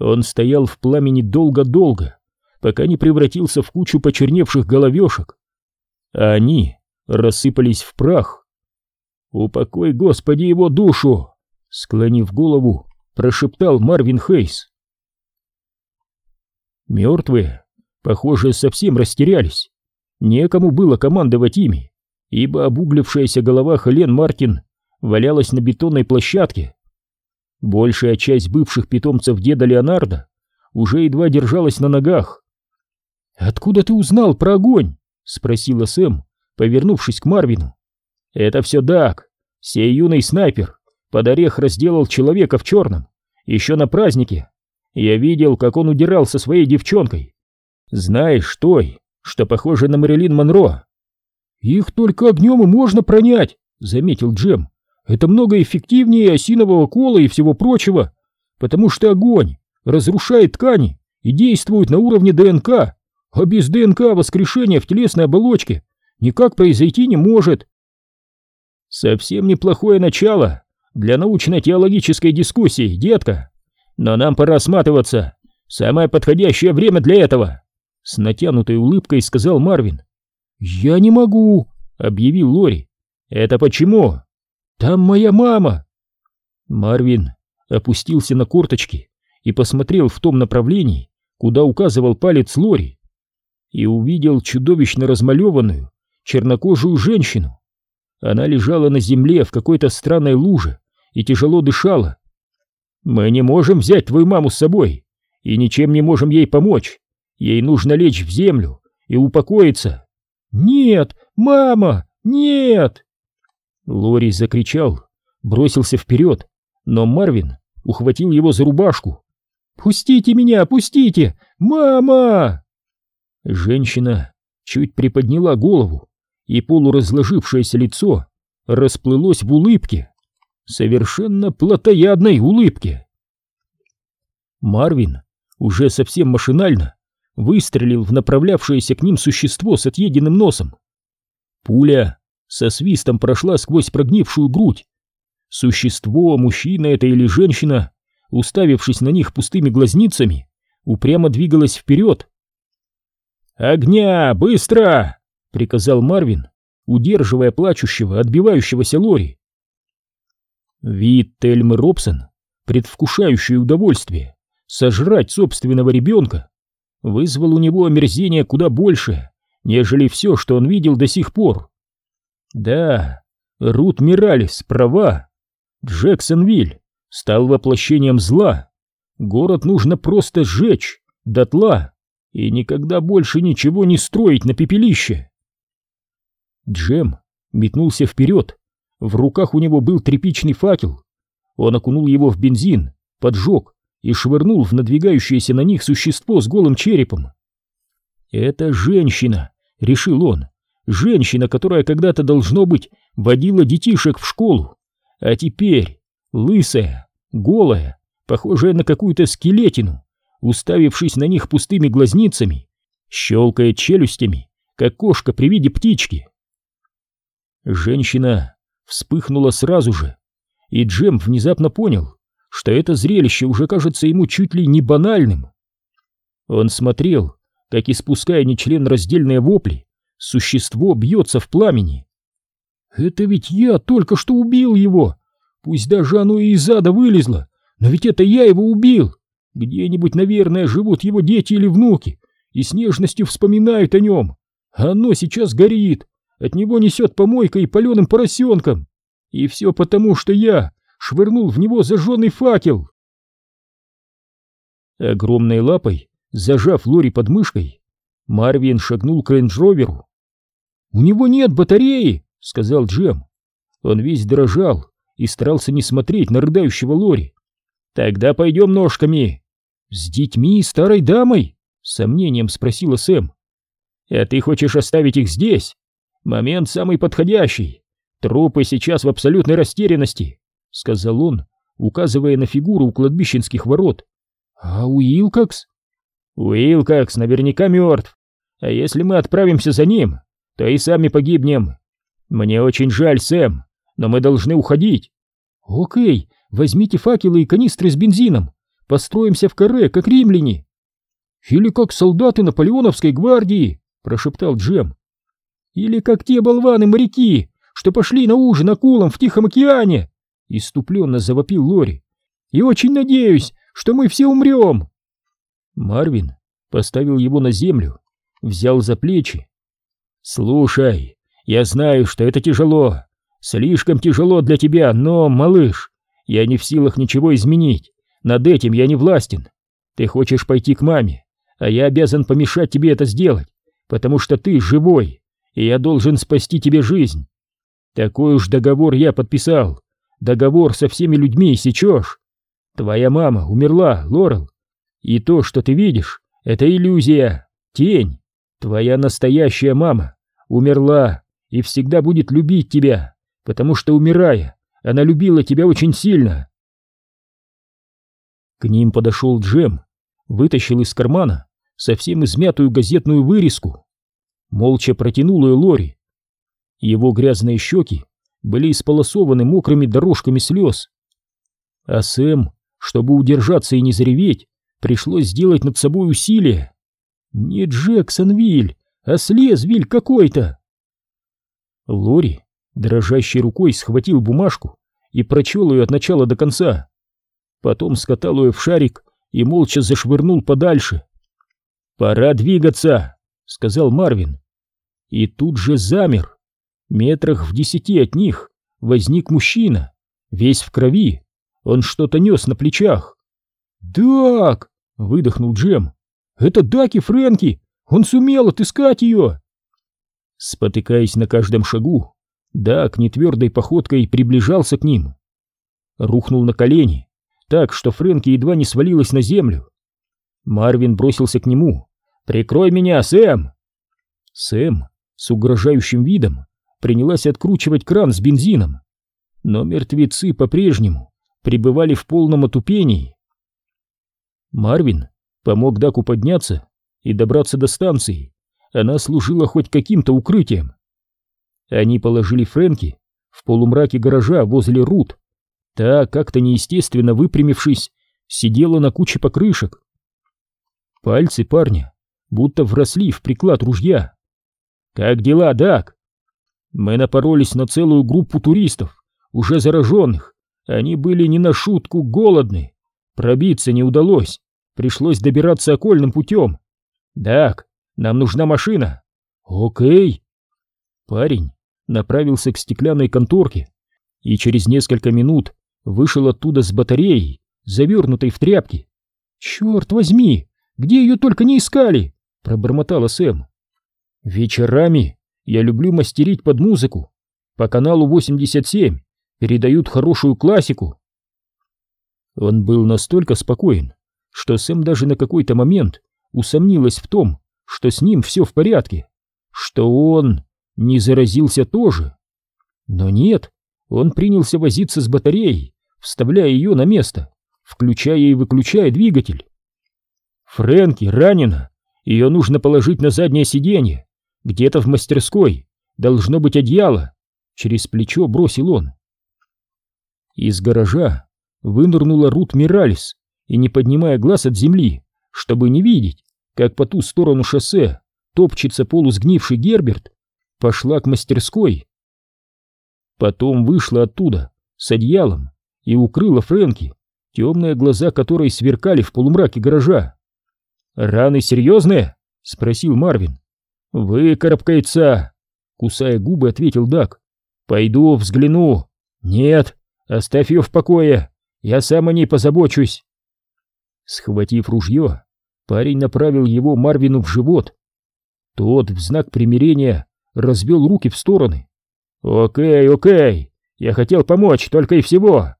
Он стоял в пламени долго-долго, пока не превратился в кучу почерневших головешек. А они рассыпались в прах. «Упокой, Господи, его душу!» Склонив голову, прошептал Марвин Хейс. Мертвые, похоже, совсем растерялись. Некому было командовать ими, ибо обуглившаяся голова Хелен Мартин валялась на бетонной площадке. Большая часть бывших питомцев деда Леонардо уже едва держалась на ногах. «Откуда ты узнал про огонь?» — спросила Сэм, повернувшись к Марвину. «Это все Дак, сей юный снайпер, под орех разделал человека в черном, еще на празднике. Я видел, как он удирал со своей девчонкой. Знаешь, той, что похоже на Марилин Монро. Их только огнем и можно пронять, заметил Джем. Это много эффективнее осинового кола и всего прочего, потому что огонь разрушает ткани и действует на уровне ДНК, а без ДНК воскрешения в телесной оболочке никак произойти не может. Совсем неплохое начало, для научно-теологической дискуссии, детка. Но нам пора сматываться. Самое подходящее время для этого. С натянутой улыбкой сказал Марвин. Я не могу, объявил Лори. Это почему? Там моя мама. Марвин опустился на корточки и посмотрел в том направлении, куда указывал палец Лори, и увидел чудовищно размалеванную чернокожую женщину. Она лежала на земле в какой-то странной луже, и тяжело дышала. «Мы не можем взять твою маму с собой и ничем не можем ей помочь. Ей нужно лечь в землю и упокоиться». «Нет, мама, нет!» Лори закричал, бросился вперед, но Марвин ухватил его за рубашку. «Пустите меня, пустите! Мама!» Женщина чуть приподняла голову, и полуразложившееся лицо расплылось в улыбке совершенно плотоядной улыбке. Марвин уже совсем машинально выстрелил в направлявшееся к ним существо с отъеденным носом. Пуля со свистом прошла сквозь прогнившую грудь. Существо, мужчина это или женщина, уставившись на них пустыми глазницами, упрямо двигалось вперед. «Огня! Быстро!» — приказал Марвин, удерживая плачущего, отбивающегося Лори. Вид Тельмы Робсон, предвкушающий удовольствие сожрать собственного ребенка, вызвал у него омерзение куда больше, нежели все, что он видел до сих пор. Да, Рут Миралис права. Джексонвиль стал воплощением зла. Город нужно просто сжечь, дотла, и никогда больше ничего не строить на пепелище. Джем метнулся вперед, в руках у него был тряпичный факел. Он окунул его в бензин, поджег и швырнул в надвигающееся на них существо с голым черепом. «Это женщина», — решил он, — «женщина, которая когда-то, должно быть, водила детишек в школу, а теперь лысая, голая, похожая на какую-то скелетину, уставившись на них пустыми глазницами, щелкая челюстями, как кошка при виде птички. Женщина вспыхнуло сразу же, и Джем внезапно понял, что это зрелище уже кажется ему чуть ли не банальным. Он смотрел, как, испуская нечленораздельные вопли, существо бьется в пламени. «Это ведь я только что убил его! Пусть даже оно и из ада вылезло, но ведь это я его убил! Где-нибудь, наверное, живут его дети или внуки и с нежностью вспоминают о нем, оно сейчас горит, от него несет помойкой и паленым поросенком. И все потому, что я швырнул в него зажженный факел. Огромной лапой, зажав Лори под мышкой, Марвин шагнул к рейндж-роверу. «У него нет батареи!» — сказал Джем. Он весь дрожал и старался не смотреть на рыдающего Лори. «Тогда пойдем ножками!» «С детьми и старой дамой?» — сомнением спросила Сэм. «А ты хочешь оставить их здесь?» Момент самый подходящий. Трупы сейчас в абсолютной растерянности, сказал он, указывая на фигуру у кладбищенских ворот. А Уилкокс? Уилкокс наверняка мертв. А если мы отправимся за ним, то и сами погибнем. Мне очень жаль, Сэм, но мы должны уходить. Окей, возьмите факелы и канистры с бензином. Построимся в каре, как римляне. Или как солдаты наполеоновской гвардии, прошептал Джем. Или как те болваны-моряки, что пошли на ужин акулам в Тихом океане!» Иступленно завопил Лори. «И очень надеюсь, что мы все умрем!» Марвин поставил его на землю, взял за плечи. «Слушай, я знаю, что это тяжело, слишком тяжело для тебя, но, малыш, я не в силах ничего изменить, над этим я не властен. Ты хочешь пойти к маме, а я обязан помешать тебе это сделать, потому что ты живой, и я должен спасти тебе жизнь. Такой уж договор я подписал, договор со всеми людьми, сечешь? Твоя мама умерла, Лорел, и то, что ты видишь, это иллюзия, тень. Твоя настоящая мама умерла и всегда будет любить тебя, потому что, умирая, она любила тебя очень сильно. К ним подошел Джем, вытащил из кармана совсем измятую газетную вырезку. Молча протянул ее Лори. Его грязные щеки были исполосованы мокрыми дорожками слез. А Сэм, чтобы удержаться и не зареветь, пришлось сделать над собой усилие. Не Джексонвиль, а Слезвиль какой-то. Лори дрожащей рукой схватил бумажку и прочел ее от начала до конца потом скатал ее в шарик и молча зашвырнул подальше. «Пора двигаться», — сказал Марвин. И тут же замер. Метрах в десяти от них возник мужчина, весь в крови. Он что-то нес на плечах. «Дак!» — выдохнул Джем. «Это Даки Фрэнки! Он сумел отыскать ее!» Спотыкаясь на каждом шагу, Дак нетвердой походкой приближался к ним. Рухнул на колени, так, что Фрэнки едва не свалилась на землю. Марвин бросился к нему. «Прикрой меня, Сэм!» Сэм с угрожающим видом принялась откручивать кран с бензином, но мертвецы по-прежнему пребывали в полном отупении. Марвин помог Даку подняться и добраться до станции. Она служила хоть каким-то укрытием. Они положили Фрэнки в полумраке гаража возле Рут, Та, как-то неестественно выпрямившись, сидела на куче покрышек. Пальцы парня будто вросли в приклад ружья. «Как дела, Дак?» Мы напоролись на целую группу туристов, уже зараженных. Они были не на шутку голодны. Пробиться не удалось. Пришлось добираться окольным путем. «Дак, нам нужна машина». «Окей». Парень направился к стеклянной конторке и через несколько минут вышел оттуда с батареей, завернутой в тряпки. «Черт возьми, где ее только не искали!» — пробормотала Сэм. «Вечерами я люблю мастерить под музыку. По каналу 87 передают хорошую классику». Он был настолько спокоен, что Сэм даже на какой-то момент усомнилась в том, что с ним все в порядке, что он не заразился тоже. Но нет, он принялся возиться с батареей, вставляя ее на место, включая и выключая двигатель. Фрэнки ранена, ее нужно положить на заднее сиденье, где-то в мастерской, должно быть одеяло, через плечо бросил он. Из гаража вынырнула Рут Миралис и, не поднимая глаз от земли, чтобы не видеть, как по ту сторону шоссе топчется полусгнивший Герберт, пошла к мастерской. Потом вышла оттуда с одеялом и укрыла Фрэнки, темные глаза которой сверкали в полумраке гаража. «Раны серьезные?» — спросил Марвин. «Выкарабкается!» — кусая губы, ответил Дак. «Пойду взгляну». «Нет, оставь ее в покое, я сам о ней позабочусь». Схватив ружье, парень направил его Марвину в живот. Тот в знак примирения развел руки в стороны. «Окей, окей, я хотел помочь, только и всего».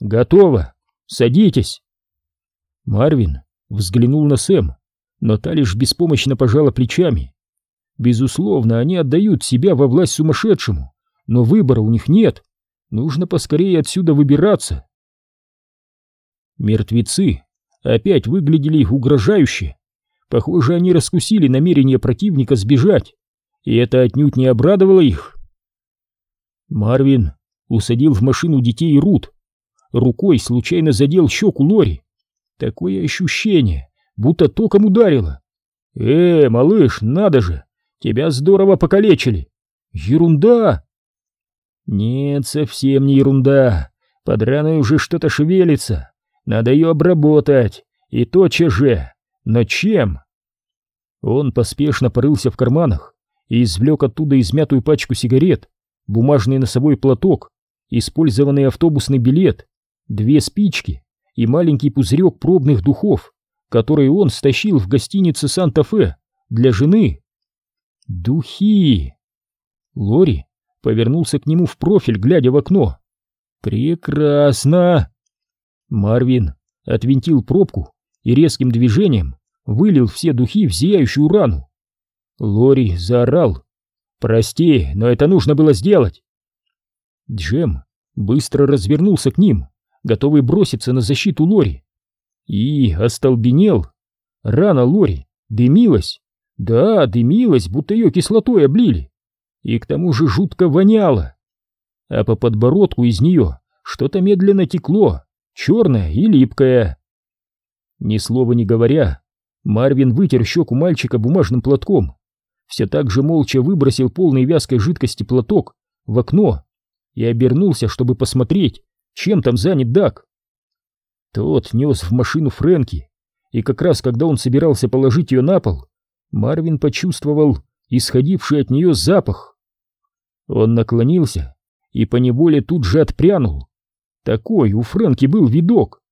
«Готово! Садитесь!» Марвин взглянул на Сэм, но та лишь беспомощно пожала плечами. Безусловно, они отдают себя во власть сумасшедшему, но выбора у них нет. Нужно поскорее отсюда выбираться. Мертвецы опять выглядели угрожающе. Похоже, они раскусили намерение противника сбежать, и это отнюдь не обрадовало их. Марвин усадил в машину детей Рут, рукой случайно задел щеку Лори. Такое ощущение, будто током ударило. «Э, малыш, надо же! Тебя здорово покалечили. Ерунда. Нет, совсем не ерунда. Под раной уже что-то шевелится. Надо ее обработать. И то же. Но чем? Он поспешно порылся в карманах и извлек оттуда измятую пачку сигарет, бумажный носовой платок, использованный автобусный билет, две спички и маленький пузырек пробных духов, которые он стащил в гостинице Санта-Фе для жены. Духи! Лори повернулся к нему в профиль, глядя в окно. «Прекрасно!» Марвин отвинтил пробку и резким движением вылил все духи в зияющую рану. Лори заорал. «Прости, но это нужно было сделать!» Джем быстро развернулся к ним, готовый броситься на защиту Лори. И остолбенел. Рана Лори дымилась. Да, дымилась, будто ее кислотой облили. И к тому же жутко воняло. А по подбородку из нее что-то медленно текло, черное и липкое. Ни слова не говоря, Марвин вытер щеку мальчика бумажным платком, все так же молча выбросил полный вязкой жидкости платок в окно и обернулся, чтобы посмотреть, чем там занят Дак. Тот нес в машину Фрэнки, и как раз когда он собирался положить ее на пол, Марвин почувствовал исходивший от нее запах. Он наклонился и поневоле тут же отпрянул. Такой у Фрэнки был видок.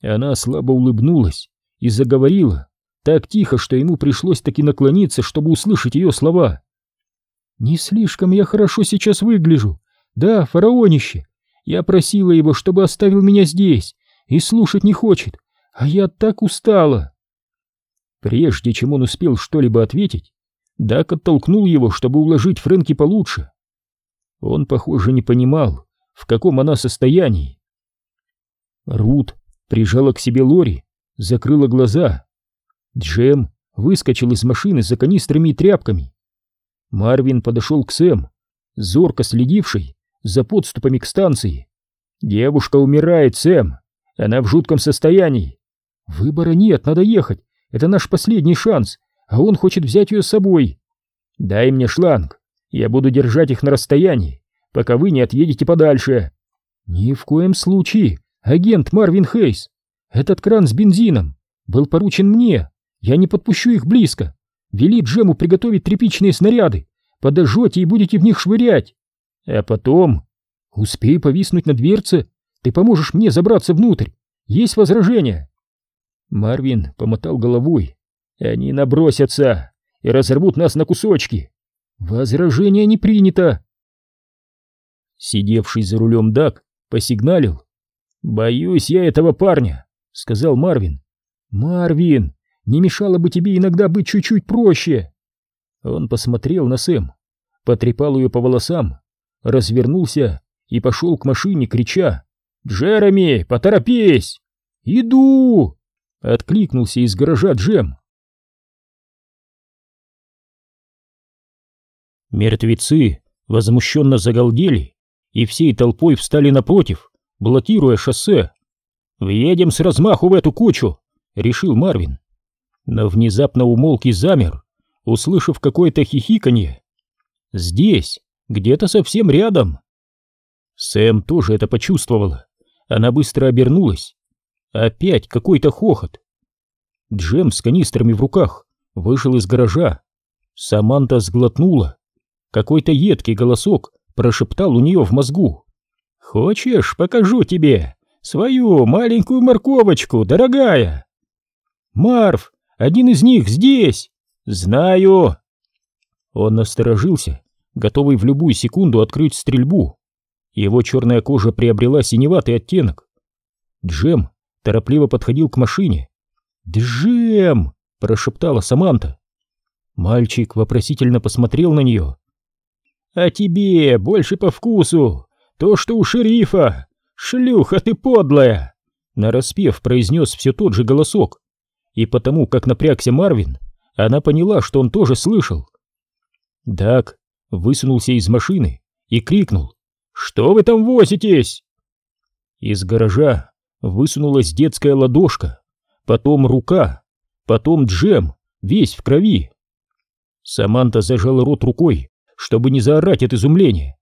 Она слабо улыбнулась и заговорила, так тихо, что ему пришлось таки наклониться, чтобы услышать ее слова. «Не слишком я хорошо сейчас выгляжу. Да, фараонище. Я просила его, чтобы оставил меня здесь, и слушать не хочет, а я так устала». Прежде чем он успел что-либо ответить, Дак оттолкнул его, чтобы уложить Фрэнки получше. Он, похоже, не понимал, в каком она состоянии. Рут прижала к себе Лори, закрыла глаза. Джем выскочил из машины за канистрами и тряпками. Марвин подошел к Сэм, зорко следившей за подступами к станции. «Девушка умирает, Сэм! Она в жутком состоянии! Выбора нет, надо ехать! Это наш последний шанс, а он хочет взять ее с собой! Дай мне шланг, я буду держать их на расстоянии, пока вы не отъедете подальше!» «Ни в коем случае, агент Марвин Хейс! Этот кран с бензином был поручен мне, я не подпущу их близко. Вели Джему приготовить тряпичные снаряды, подожжете и будете в них швырять. А потом... Успей повиснуть на дверце, ты поможешь мне забраться внутрь. Есть возражения?» Марвин помотал головой. «Они набросятся и разорвут нас на кусочки. Возражения не принято!» Сидевший за рулем Дак посигналил. «Боюсь я этого парня», — сказал Марвин. «Марвин, не мешало бы тебе иногда быть чуть-чуть проще!» Он посмотрел на Сэм, потрепал ее по волосам, развернулся и пошел к машине, крича «Джереми, поторопись!» «Иду!» — откликнулся из гаража Джем. Мертвецы возмущенно загалдели и всей толпой встали напротив, блокируя шоссе. «Въедем с размаху в эту кучу!» — решил Марвин. Но внезапно умолк и замер, услышав какое-то хихиканье. «Здесь, где-то совсем рядом!» Сэм тоже это почувствовала. Она быстро обернулась. Опять какой-то хохот. Джем с канистрами в руках вышел из гаража. Саманта сглотнула. Какой-то едкий голосок прошептал у нее в мозгу. «Хочешь, покажу тебе свою маленькую морковочку, дорогая?» «Марв, один из них здесь!» «Знаю!» Он насторожился, готовый в любую секунду открыть стрельбу. Его черная кожа приобрела синеватый оттенок. Джем торопливо подходил к машине. «Джем!» — прошептала Саманта. Мальчик вопросительно посмотрел на нее. «А тебе больше по вкусу то, что у шерифа! Шлюха ты подлая!» Нараспев произнес все тот же голосок. И потому, как напрягся Марвин, она поняла, что он тоже слышал. Дак высунулся из машины и крикнул «Что вы там возитесь?» Из гаража высунулась детская ладошка, потом рука, потом Джем, весь в крови. Саманта зажала рот рукой, чтобы не заорать от изумления.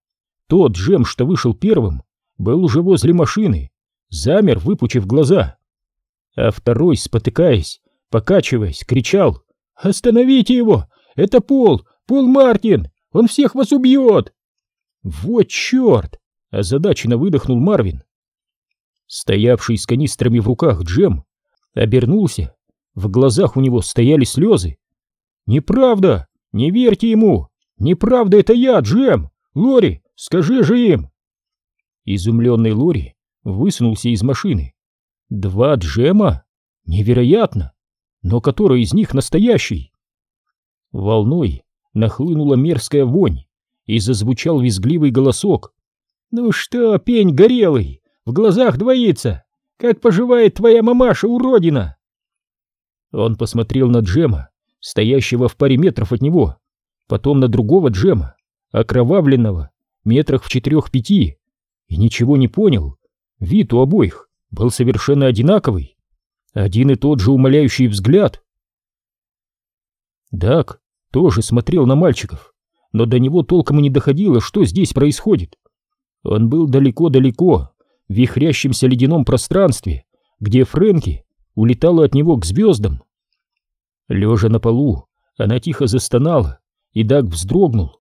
Тот Джем, что вышел первым, был уже возле машины, замер, выпучив глаза. А второй, спотыкаясь, покачиваясь, кричал «Остановите его! Это Пол! Пол Мартин! Он всех вас убьет!» «Вот черт!» — озадаченно выдохнул Марвин. Стоявший с канистрами в руках Джем обернулся. В глазах у него стояли слезы. «Неправда! Не верьте ему! Неправда, это я, Джем! Лори, скажи же им!» Изумленный Лори высунулся из машины. «Два Джема? Невероятно! Но который из них настоящий?» Волной нахлынула мерзкая вонь, и зазвучал визгливый голосок. «Ну что, пень горелый, в глазах двоится! Как поживает твоя мамаша, уродина?» Он посмотрел на Джема, стоящего в паре метров от него, потом на другого Джема, окровавленного, метрах в четырех-пяти, и ничего не понял. Вид у обоих был совершенно одинаковый. Один и тот же умоляющий взгляд. Дак тоже смотрел на мальчиков, но до него толком и не доходило, что здесь происходит. Он был далеко-далеко, вихрящемся ледяном пространстве, где Фрэнки улетала от него к звездам. Лежа на полу, она тихо застонала, и Даг вздрогнул.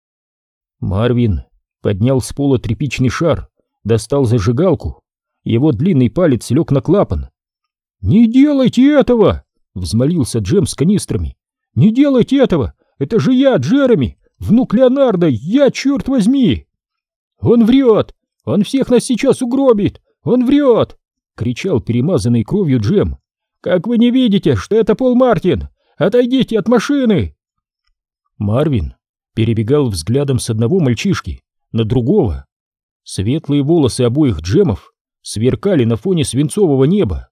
Марвин поднял с пола тряпичный шар, достал зажигалку, его длинный палец лег на клапан. «Не делайте этого!» — взмолился Джем с канистрами. «Не делайте этого! Это же я, Джереми! Внук Леонардо, я, черт возьми!» «Он врет! Он всех нас сейчас угробит! Он врет!» — кричал перемазанный кровью Джем. «Как вы не видите, что это Пол Мартин? Отойдите от машины!» Марвин перебегал взглядом с одного мальчишки на другого. Светлые волосы обоих Джемов сверкали на фоне свинцового неба.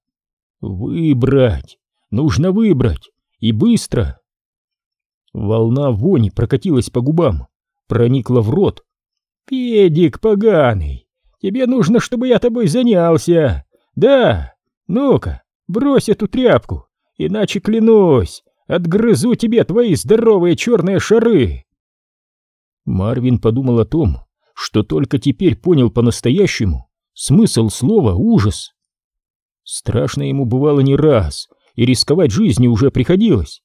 «Выбрать! Нужно выбрать! И быстро!» Волна вони прокатилась по губам, проникла в рот. «Педик поганый, тебе нужно, чтобы я тобой занялся. Да, ну-ка, брось эту тряпку, иначе, клянусь, отгрызу тебе твои здоровые черные шары!» Марвин подумал о том, что только теперь понял по-настоящему смысл слова «ужас». Страшно ему бывало не раз, и рисковать жизнью уже приходилось.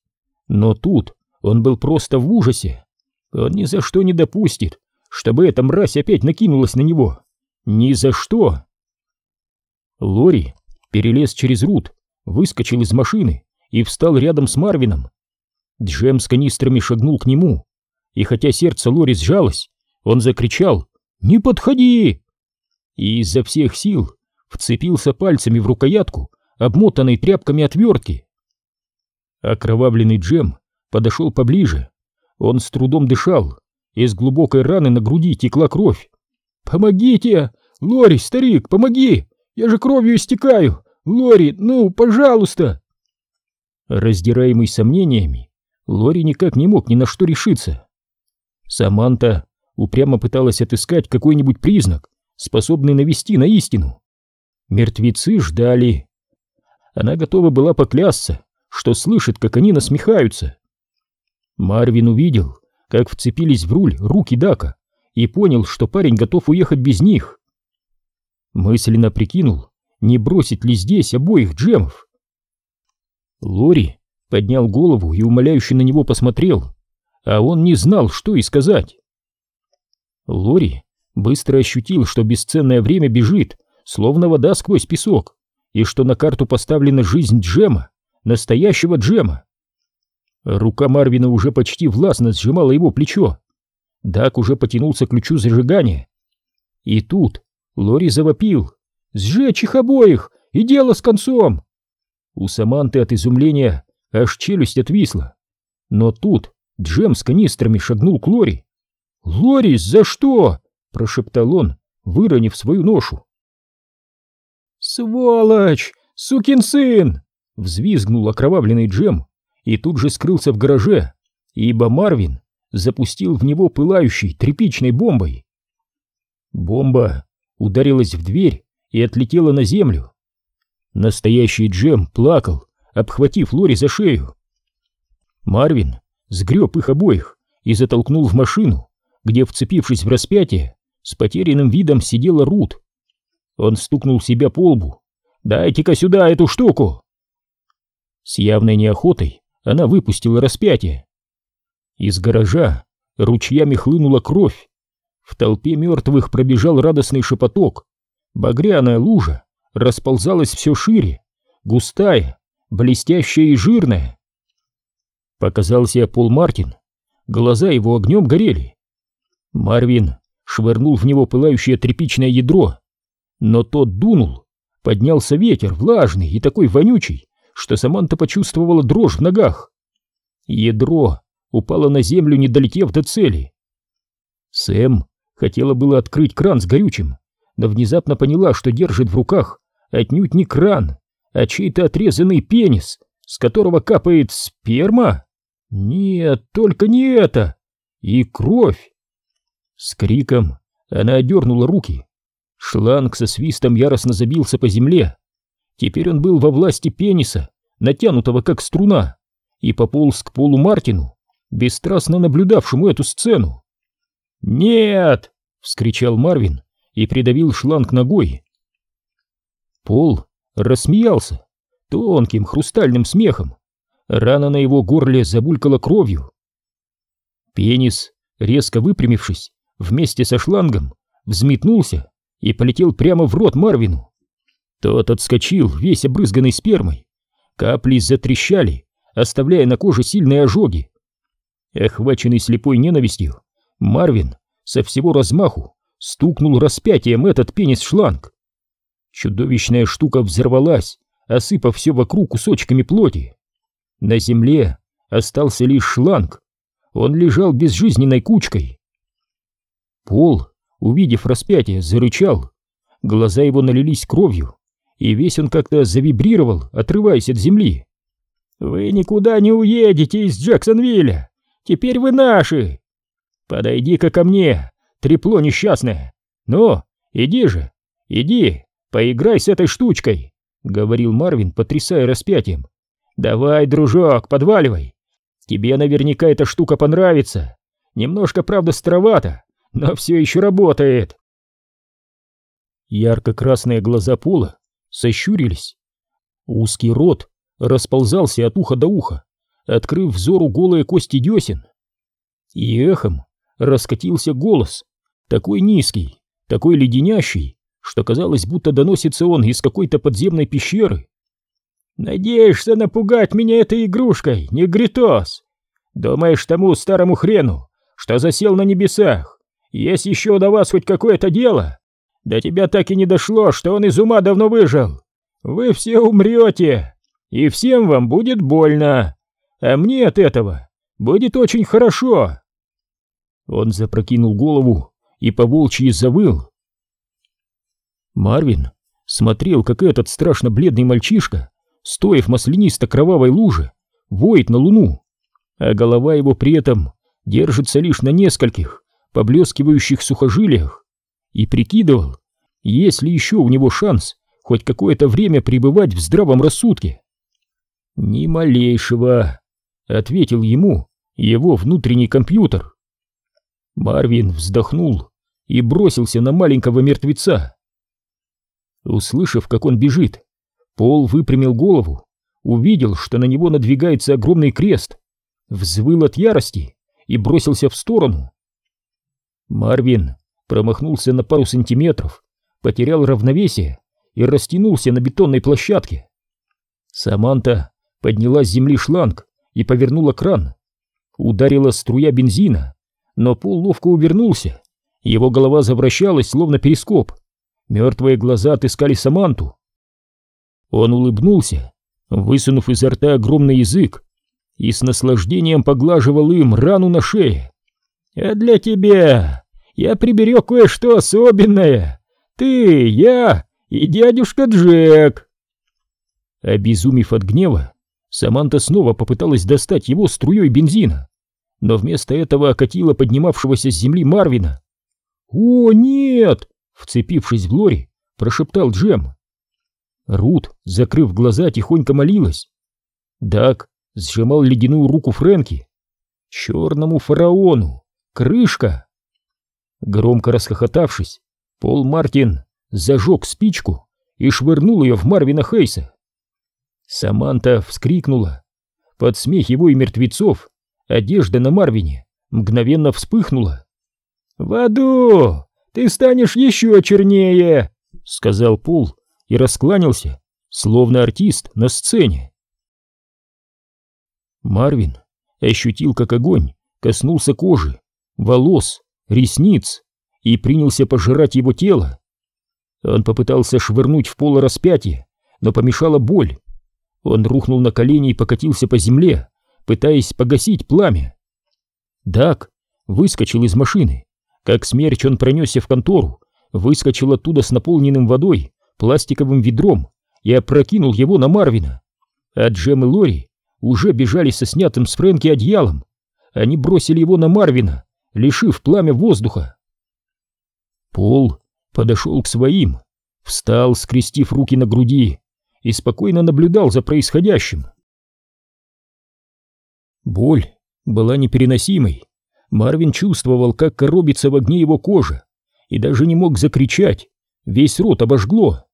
Но тут он был просто в ужасе. Он ни за что не допустит, чтобы эта мразь опять накинулась на него. Ни за что. Лори перелез через рут, выскочил из машины и встал рядом с Марвином. Джем с канистрами шагнул к нему, и хотя сердце Лори сжалось, он закричал «Не подходи!» и изо всех сил вцепился пальцами в рукоятку, обмотанной тряпками отвертки. Окровавленный Джем подошел поближе. Он с трудом дышал, из глубокой раны на груди текла кровь. «Помогите! Лори, старик, помоги! Я же кровью истекаю! Лори, ну, пожалуйста!» Раздираемый сомнениями, Лори никак не мог ни на что решиться. Саманта упрямо пыталась отыскать какой-нибудь признак, способный навести на истину. Мертвецы ждали. Она готова была поклясться, что слышит, как они насмехаются. Марвин увидел, как вцепились в руль руки Дака и понял, что парень готов уехать без них. Мысленно прикинул, не бросить ли здесь обоих джемов. Лори поднял голову и умоляюще на него посмотрел, а он не знал, что и сказать. Лори быстро ощутил, что бесценное время бежит, словно вода сквозь песок, и что на карту поставлена жизнь Джема, настоящего Джема. Рука Марвина уже почти властно сжимала его плечо. Дак уже потянулся к ключу зажигания. И тут Лори завопил. «Сжечь их обоих! И дело с концом!» У Саманты от изумления аж челюсть отвисла. Но тут Джем с канистрами шагнул к Лори. «Лори, за что?» — прошептал он, выронив свою ношу. «Сволочь! Сукин сын!» — взвизгнул окровавленный Джем и тут же скрылся в гараже, ибо Марвин запустил в него пылающей тряпичной бомбой. Бомба ударилась в дверь и отлетела на землю. Настоящий Джем плакал, обхватив Лори за шею. Марвин сгреб их обоих и затолкнул в машину, где, вцепившись в распятие, с потерянным видом сидела Рут. Он стукнул себя по лбу. «Дайте-ка сюда эту штуку!» С явной неохотой она выпустила распятие. Из гаража ручьями хлынула кровь. В толпе мертвых пробежал радостный шепоток. Багряная лужа расползалась все шире, густая, блестящая и жирная. Показался Пол Мартин. Глаза его огнем горели. Марвин швырнул в него пылающее тряпичное ядро, но тот дунул. Поднялся ветер, влажный и такой вонючий, что Саманта почувствовала дрожь в ногах. Ядро упало на землю, не долетев до цели. Сэм хотела было открыть кран с горючим, но внезапно поняла, что держит в руках отнюдь не кран, а чей-то отрезанный пенис, с которого капает сперма. Нет, только не это. И кровь. С криком она одернула руки. Шланг со свистом яростно забился по земле. Теперь он был во власти пениса, натянутого как струна, и пополз к полу Мартину, бесстрастно наблюдавшему эту сцену. «Нет!» — вскричал Марвин и придавил шланг ногой. Пол рассмеялся тонким хрустальным смехом. Рана на его горле забулькала кровью. Пенис, резко выпрямившись, вместе со шлангом, взметнулся и полетел прямо в рот Марвину. Тот отскочил, весь обрызганный спермой. Капли затрещали, оставляя на коже сильные ожоги. Охваченный слепой ненавистью, Марвин со всего размаху стукнул распятием этот пенис-шланг. Чудовищная штука взорвалась, осыпав все вокруг кусочками плоти. На земле остался лишь шланг. Он лежал безжизненной кучкой. Пол, увидев распятие, зарычал. Глаза его налились кровью, и весь он как-то завибрировал, отрываясь от земли. «Вы никуда не уедете из Джексонвилля! Теперь вы наши! Подойди-ка ко мне, трепло несчастное! Ну, иди же, иди, поиграй с этой штучкой!» — говорил Марвин, потрясая распятием. «Давай, дружок, подваливай! Тебе наверняка эта штука понравится! Немножко, правда, старовато, но все еще работает!» Ярко-красные глаза Пола сощурились. Узкий рот расползался от уха до уха, открыв взору голые кости десен. И эхом раскатился голос, такой низкий, такой леденящий, что казалось, будто доносится он из какой-то подземной пещеры. «Надеешься напугать меня этой игрушкой, негритос? Думаешь тому старому хрену, что засел на небесах, есть еще до вас хоть какое-то дело? До тебя так и не дошло, что он из ума давно выжил. Вы все умрете, и всем вам будет больно, а мне от этого будет очень хорошо». Он запрокинул голову и поволчьи завыл. Марвин смотрел, как этот страшно бледный мальчишка, стоя в маслянисто-кровавой луже, воет на луну, а голова его при этом держится лишь на нескольких поблескивающих сухожилиях, и прикидывал, есть ли еще у него шанс хоть какое-то время пребывать в здравом рассудке. «Ни малейшего», — ответил ему его внутренний компьютер. Марвин вздохнул и бросился на маленького мертвеца. Услышав, как он бежит, Пол выпрямил голову, увидел, что на него надвигается огромный крест, взвыл от ярости и бросился в сторону. Марвин промахнулся на пару сантиметров, потерял равновесие и растянулся на бетонной площадке. Саманта подняла с земли шланг и повернула кран. Ударила струя бензина, но Пол ловко увернулся. Его голова завращалась, словно перископ. Мертвые глаза отыскали Саманту. Он улыбнулся, высунув изо рта огромный язык, и с наслаждением поглаживал им рану на шее. «А для тебя я приберег кое-что особенное. Ты, я и дядюшка Джек!» Обезумев от гнева, Саманта снова попыталась достать его струей бензина, но вместо этого окатила поднимавшегося с земли Марвина. «О, нет!» Вцепившись в Лори, прошептал Джем. Рут, закрыв глаза, тихонько молилась. Дак сжимал ледяную руку Фрэнки. черному фараону, крышка. Громко расхохотавшись, Пол Мартин зажег спичку и швырнул ее в Марвина Хейса. Саманта вскрикнула. Под смех его и мертвецов одежда на Марвине мгновенно вспыхнула. «В аду! Ты станешь еще чернее!» — сказал Пол и раскланялся, словно артист на сцене. Марвин ощутил, как огонь коснулся кожи, волос, ресниц и принялся пожирать его тело. Он попытался швырнуть в пол распятие, но помешала боль. Он рухнул на колени и покатился по земле, пытаясь погасить пламя. Дак выскочил из машины. Как смерч он пронесся в контору, выскочил оттуда с наполненным водой, пластиковым ведром и опрокинул его на Марвина. А Джем и Лори уже бежали со снятым с Фрэнки одеялом. Они бросили его на Марвина, лишив пламя воздуха. Пол подошел к своим, встал, скрестив руки на груди, и спокойно наблюдал за происходящим. Боль была непереносимой. Марвин чувствовал, как коробится в огне его кожа, и даже не мог закричать, весь рот обожгло.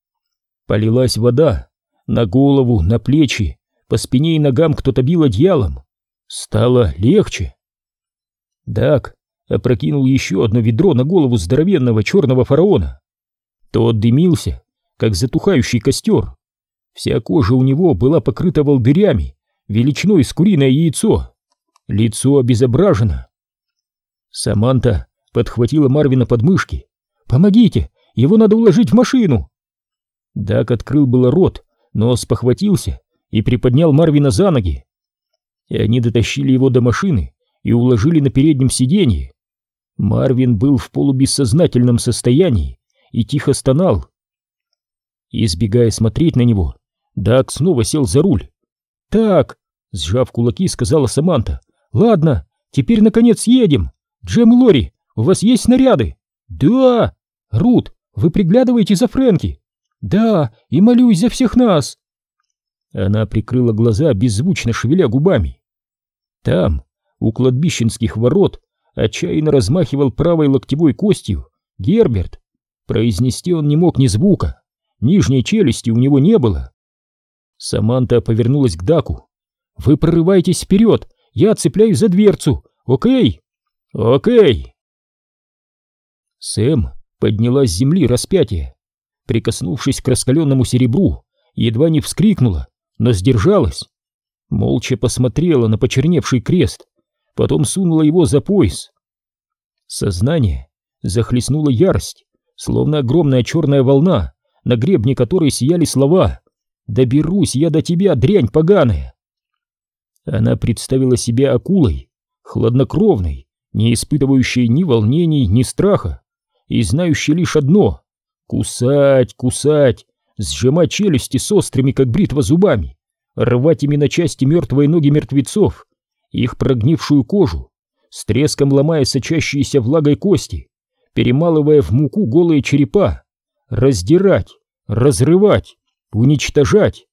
Полилась вода, на голову, на плечи, по спине и ногам кто-то бил одеялом. Стало легче. Дак опрокинул еще одно ведро на голову здоровенного черного фараона. Тот дымился, как затухающий костер. Вся кожа у него была покрыта волдырями, величиной с куриное яйцо. Лицо обезображено. Саманта подхватила Марвина под мышки. «Помогите! Его надо уложить в машину!» Дак открыл было рот, но спохватился и приподнял Марвина за ноги. И они дотащили его до машины и уложили на переднем сиденье. Марвин был в полубессознательном состоянии и тихо стонал. Избегая смотреть на него, Дак снова сел за руль. «Так», — сжав кулаки, сказала Саманта, — «ладно, теперь, наконец, едем. Джем и Лори, у вас есть снаряды?» «Да!» «Рут, вы приглядываете за Фрэнки?» «Да, и молюсь за всех нас!» Она прикрыла глаза, беззвучно шевеля губами. Там, у кладбищенских ворот, отчаянно размахивал правой локтевой костью Герберт. Произнести он не мог ни звука, нижней челюсти у него не было. Саманта повернулась к Даку. «Вы прорываетесь вперед, я цепляюсь за дверцу, окей?» «Окей!» Сэм подняла с земли распятие. Прикоснувшись к раскаленному серебру, едва не вскрикнула, но сдержалась. Молча посмотрела на почерневший крест, потом сунула его за пояс. Сознание захлестнула ярость, словно огромная черная волна, на гребне которой сияли слова «Доберусь я до тебя, дрянь поганая!» Она представила себя акулой, хладнокровной, не испытывающей ни волнений, ни страха, и знающей лишь одно — кусать, кусать, сжимать челюсти с острыми, как бритва, зубами, рвать ими на части мертвые ноги мертвецов, их прогнившую кожу, с треском ломая сочащиеся влагой кости, перемалывая в муку голые черепа, раздирать, разрывать, уничтожать.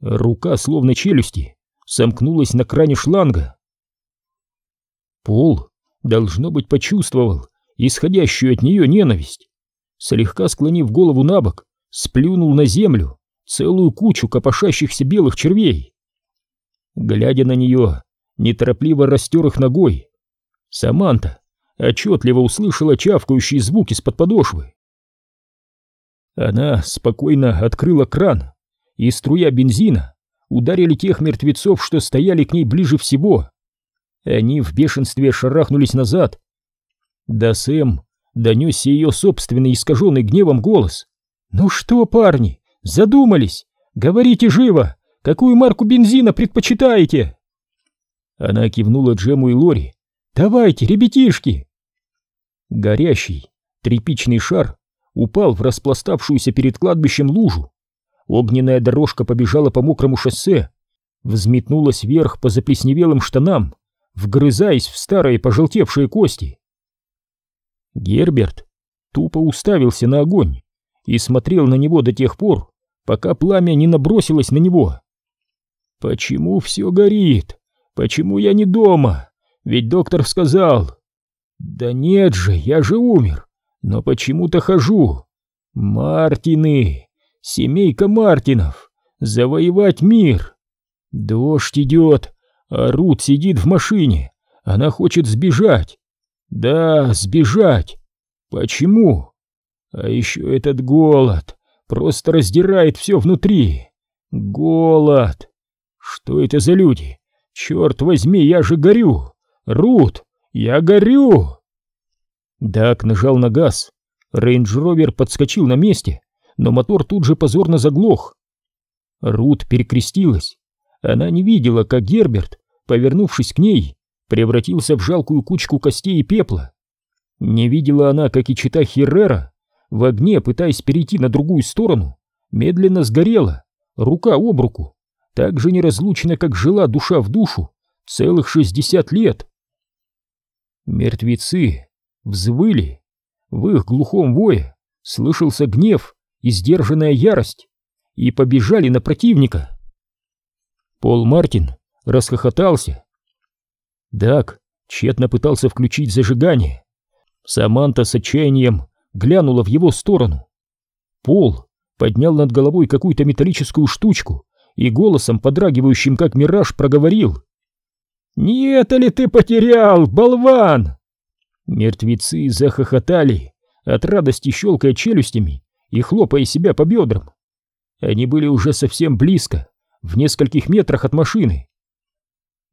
Рука, словно челюсти, сомкнулась на кране шланга. Пол, должно быть, почувствовал исходящую от нее ненависть. Слегка склонив голову на бок, сплюнул на землю целую кучу копошащихся белых червей. Глядя на нее, неторопливо растер их ногой. Саманта отчетливо услышала чавкающий звук из-под подошвы. Она спокойно открыла кран, и струя бензина ударили тех мертвецов, что стояли к ней ближе всего. Они в бешенстве шарахнулись назад. Да Сэм донесся ее собственный искаженный гневом голос. «Ну что, парни, задумались? Говорите живо, какую марку бензина предпочитаете?» Она кивнула Джему и Лори. «Давайте, ребятишки!» Горящий, тряпичный шар упал в распластавшуюся перед кладбищем лужу. Огненная дорожка побежала по мокрому шоссе, взметнулась вверх по заплесневелым штанам, вгрызаясь в старые пожелтевшие кости. Герберт тупо уставился на огонь, и смотрел на него до тех пор, пока пламя не набросилось на него. «Почему все горит? Почему я не дома? Ведь доктор сказал... Да нет же, я же умер, но почему-то хожу. Мартины, семейка Мартинов, завоевать мир. Дождь идет, а Рут сидит в машине, она хочет сбежать. Да, сбежать. Почему? А еще этот голод просто раздирает все внутри. Голод. Что это за люди? Черт возьми, я же горю! Рут, я горю!» Дак нажал на газ. Рейндж-ровер подскочил на месте, но мотор тут же позорно заглох. Рут перекрестилась. Она не видела, как Герберт, повернувшись к ней, превратился в жалкую кучку костей и пепла. Не видела она, как и чита Херрера, в огне, пытаясь перейти на другую сторону, медленно сгорела, рука об руку, так же неразлучно, как жила душа в душу целых шестьдесят лет. Мертвецы взвыли, в их глухом вое слышался гнев и сдержанная ярость, и побежали на противника. Пол Мартин расхохотался. Дак тщетно пытался включить зажигание. Саманта с отчаянием глянула в его сторону. Пол поднял над головой какую-то металлическую штучку и голосом, подрагивающим как мираж, проговорил. «Не это ли ты потерял, болван?» Мертвецы захохотали, от радости щелкая челюстями и хлопая себя по бедрам. Они были уже совсем близко, в нескольких метрах от машины.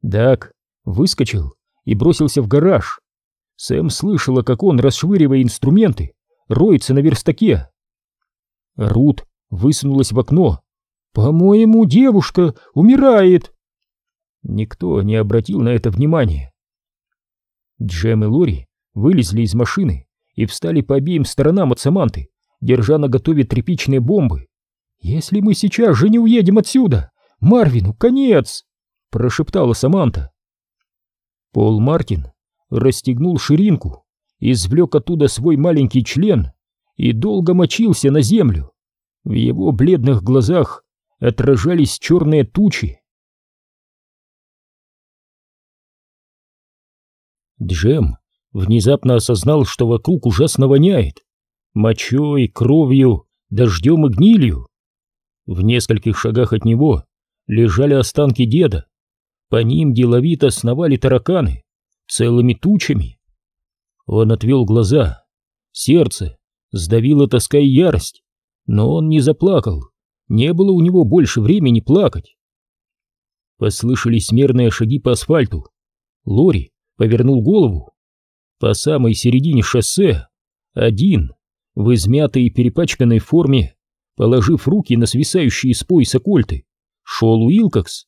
Дак выскочил и бросился в гараж. Сэм слышала, как он, расшвыривая инструменты, роется на верстаке. Рут высунулась в окно. «По-моему, девушка умирает!» Никто не обратил на это внимания. Джем и Лори вылезли из машины и встали по обеим сторонам от Саманты, держа на готове тряпичные бомбы. «Если мы сейчас же не уедем отсюда, Марвину конец!» — прошептала Саманта. Пол Мартин расстегнул ширинку, извлек оттуда свой маленький член и долго мочился на землю. В его бледных глазах отражались черные тучи. Джем внезапно осознал, что вокруг ужасно воняет. Мочой, кровью, дождем и гнилью. В нескольких шагах от него лежали останки деда. По ним деловито сновали тараканы, целыми тучами. Он отвел глаза. Сердце сдавило тоска и ярость. Но он не заплакал. Не было у него больше времени плакать. Послышались мерные шаги по асфальту. Лори повернул голову. По самой середине шоссе один, в измятой и перепачканной форме, положив руки на свисающие с пояса кольты, шел Уилкокс.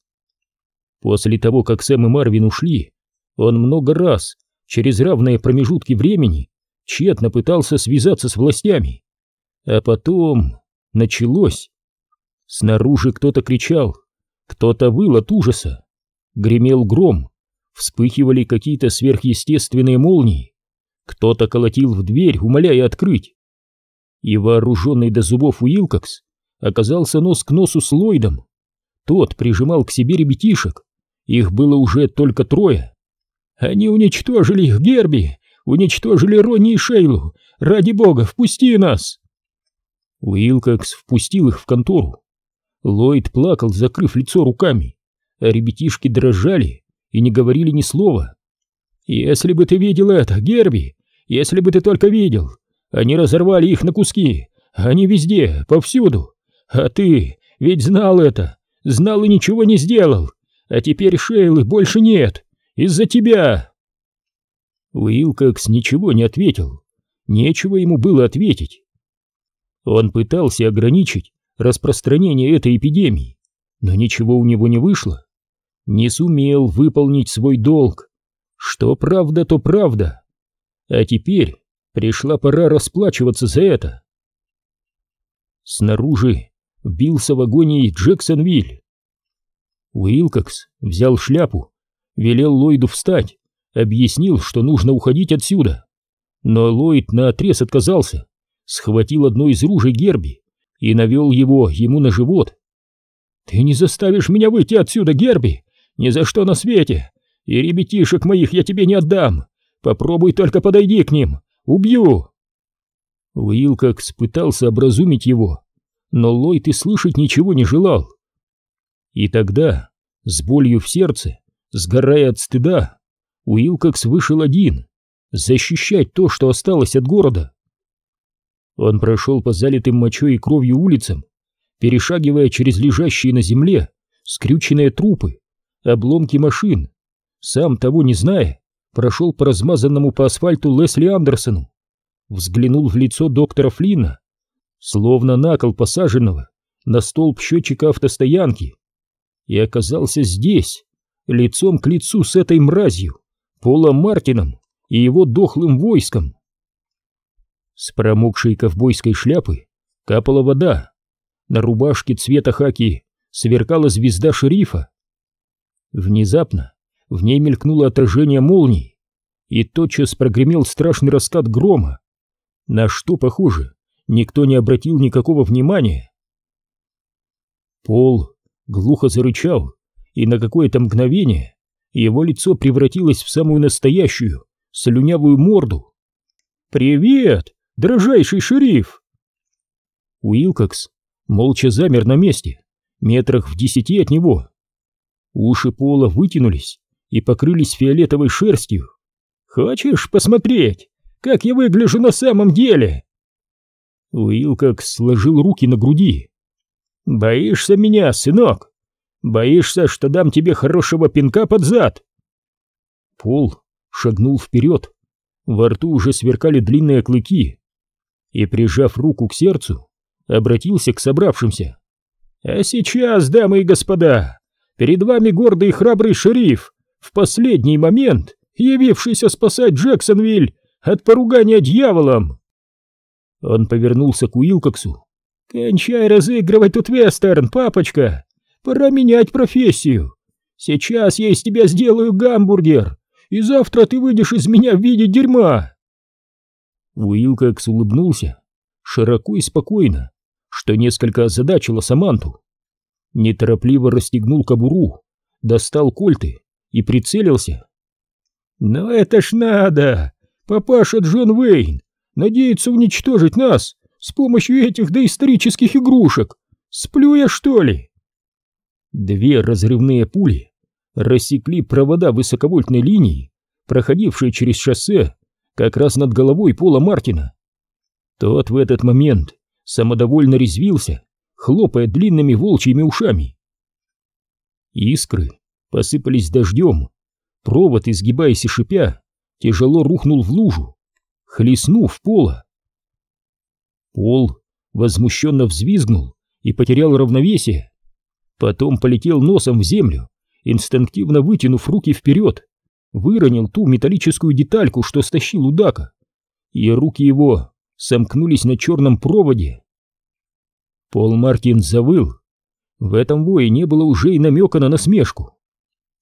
После того, как Сэм и Марвин ушли, он много раз, через равные промежутки времени, тщетно пытался связаться с властями. А потом началось. Снаружи кто-то кричал, кто-то выл от ужаса. Гремел гром, Вспыхивали какие-то сверхъестественные молнии. Кто-то колотил в дверь, умоляя открыть. И вооруженный до зубов Уилкокс оказался нос к носу с Ллойдом. Тот прижимал к себе ребятишек. Их было уже только трое. Они уничтожили их, Герби! Уничтожили Ронни и Шейлу! Ради бога, впусти нас!» Уилкокс впустил их в контору. Ллойд плакал, закрыв лицо руками, а ребятишки дрожали, и не говорили ни слова. «Если бы ты видел это, Герби, если бы ты только видел, они разорвали их на куски, они везде, повсюду, а ты ведь знал это, знал и ничего не сделал, а теперь Шейлы больше нет, из-за тебя!» Уилкокс ничего не ответил, нечего ему было ответить. Он пытался ограничить распространение этой эпидемии, но ничего у него не вышло не сумел выполнить свой долг. Что правда, то правда. А теперь пришла пора расплачиваться за это. Снаружи бился в агонии Джексонвиль. Уилкокс взял шляпу, велел Ллойду встать, объяснил, что нужно уходить отсюда. Но Ллойд наотрез отказался, схватил одно из ружей Герби и навел его ему на живот. «Ты не заставишь меня выйти отсюда, Герби! Ни за что на свете! И ребятишек моих я тебе не отдам. Попробуй только подойди к ним. Убью!» Уилкокс пытался образумить его, но Ллойд и слышать ничего не желал. И тогда, с болью в сердце, сгорая от стыда, Уилкокс вышел один, защищать то, что осталось от города. Он прошел по залитым мочой и кровью улицам, перешагивая через лежащие на земле скрюченные трупы, обломки машин, сам того не зная, прошел по размазанному по асфальту Лесли Андерсону, взглянул в лицо доктора Флина, словно на кол посаженного на столб счетчика автостоянки, и оказался здесь, лицом к лицу с этой мразью, Полом Мартином и его дохлым войском. С промокшей ковбойской шляпы капала вода, на рубашке цвета хаки сверкала звезда шерифа. Внезапно в ней мелькнуло отражение молний, и тотчас прогремел страшный раскат грома, на что, похоже, никто не обратил никакого внимания. Пол глухо зарычал, и на какое-то мгновение его лицо превратилось в самую настоящую, слюнявую морду. «Привет, дрожайший шериф!» Уилкокс молча замер на месте, метрах в десяти от него. Уши Пола вытянулись и покрылись фиолетовой шерстью. «Хочешь посмотреть, как я выгляжу на самом деле?» Уилкокс сложил руки на груди. «Боишься меня, сынок? Боишься, что дам тебе хорошего пинка под зад?» Пол шагнул вперед. Во рту уже сверкали длинные клыки. И, прижав руку к сердцу, обратился к собравшимся. «А сейчас, дамы и господа, перед вами гордый и храбрый шериф, в последний момент явившийся спасать Джексонвиль от поругания дьяволом!» Он повернулся к Уилкоксу. «Кончай разыгрывать тут вестерн, папочка! Пора менять профессию! Сейчас я из тебя сделаю гамбургер, и завтра ты выйдешь из меня в виде дерьма!» Уилкокс улыбнулся, широко и спокойно, что несколько озадачило Саманту. Неторопливо расстегнул кобуру, достал кольты и прицелился. «Но это ж надо! Папаша Джон Уэйн надеется уничтожить нас с помощью этих доисторических игрушек! Сплю я, что ли?» Две разрывные пули рассекли провода высоковольтной линии, проходившие через шоссе как раз над головой Пола Мартина. Тот в этот момент самодовольно резвился, хлопая длинными волчьими ушами. Искры посыпались дождем, провод, изгибаясь и шипя, тяжело рухнул в лужу, хлестнув пола. Пол возмущенно взвизгнул и потерял равновесие. Потом полетел носом в землю, инстинктивно вытянув руки вперед, выронил ту металлическую детальку, что стащил у Дака, и руки его сомкнулись на черном проводе. Пол Мартин завыл. В этом вое не было уже и намека на насмешку.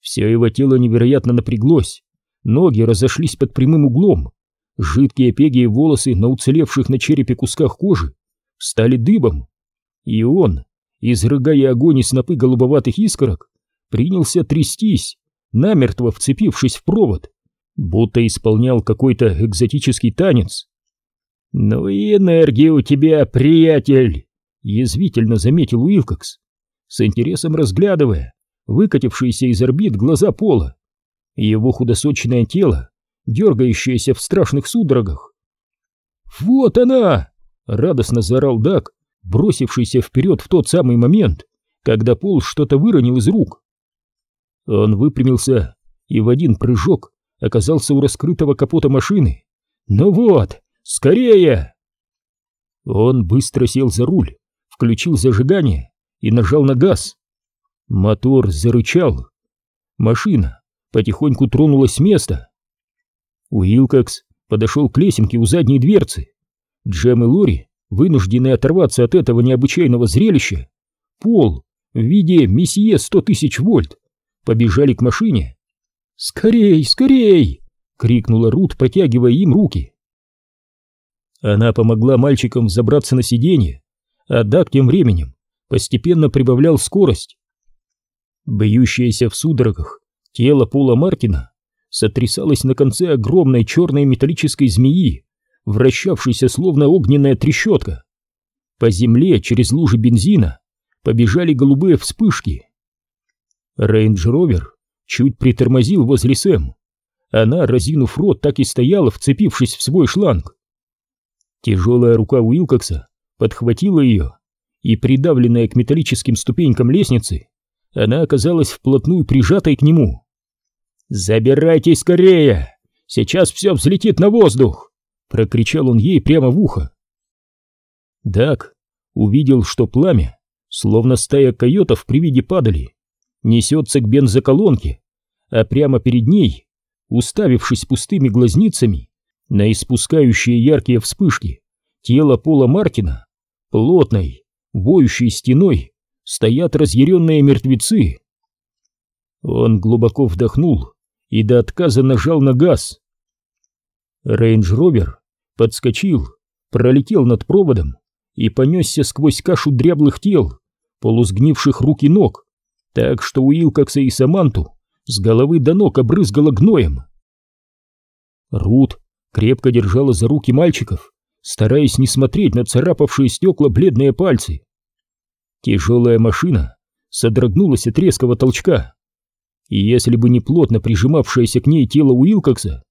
Все его тело невероятно напряглось, ноги разошлись под прямым углом, жидкие пеги и волосы на уцелевших на черепе кусках кожи стали дыбом, и он, изрыгая огонь и снопы голубоватых искорок, принялся трястись, намертво вцепившись в провод, будто исполнял какой-то экзотический танец. «Ну и энергия у тебя, приятель!» — язвительно заметил Уилкокс, с интересом разглядывая выкатившиеся из орбит глаза пола, его худосочное тело, дергающееся в страшных судорогах. «Вот она!» — радостно заорал Дак, бросившийся вперед в тот самый момент, когда Пол что-то выронил из рук. Он выпрямился и в один прыжок оказался у раскрытого капота машины. «Ну вот, скорее!» Он быстро сел за руль, включил зажигание и нажал на газ. Мотор зарычал. Машина потихоньку тронулась с места. Уилкокс подошел к лесенке у задней дверцы. Джем и Лори, вынужденные оторваться от этого необычайного зрелища, пол в виде месье сто тысяч вольт, побежали к машине. «Скорей, скорей!» — крикнула Рут, протягивая им руки. Она помогла мальчикам забраться на сиденье, а Дак тем временем постепенно прибавлял скорость. Бьющаяся в судорогах, Тело Пола Мартина сотрясалось на конце огромной черной металлической змеи, вращавшейся словно огненная трещотка. По земле через лужи бензина побежали голубые вспышки. Рейндж-ровер чуть притормозил возле Сэм. Она, разинув рот, так и стояла, вцепившись в свой шланг. Тяжелая рука Уилкокса подхватила ее, и, придавленная к металлическим ступенькам лестницы, она оказалась вплотную прижатой к нему. «Забирайтесь скорее! Сейчас все взлетит на воздух!» — прокричал он ей прямо в ухо. Дак увидел, что пламя, словно стая койотов при виде падали, несется к бензоколонке, а прямо перед ней, уставившись пустыми глазницами на испускающие яркие вспышки, тело Пола Мартина, плотной, воющей стеной, стоят разъяренные мертвецы. Он глубоко вдохнул и до отказа нажал на газ. Рейндж-ровер подскочил, пролетел над проводом и понесся сквозь кашу дряблых тел, полусгнивших рук и ног, так что Уилкокса и Саманту с головы до ног обрызгало гноем. Рут крепко держала за руки мальчиков, стараясь не смотреть на царапавшие стекла бледные пальцы. Тяжелая машина содрогнулась от резкого толчка, и если бы не плотно прижимавшееся к ней тело Уилкокса,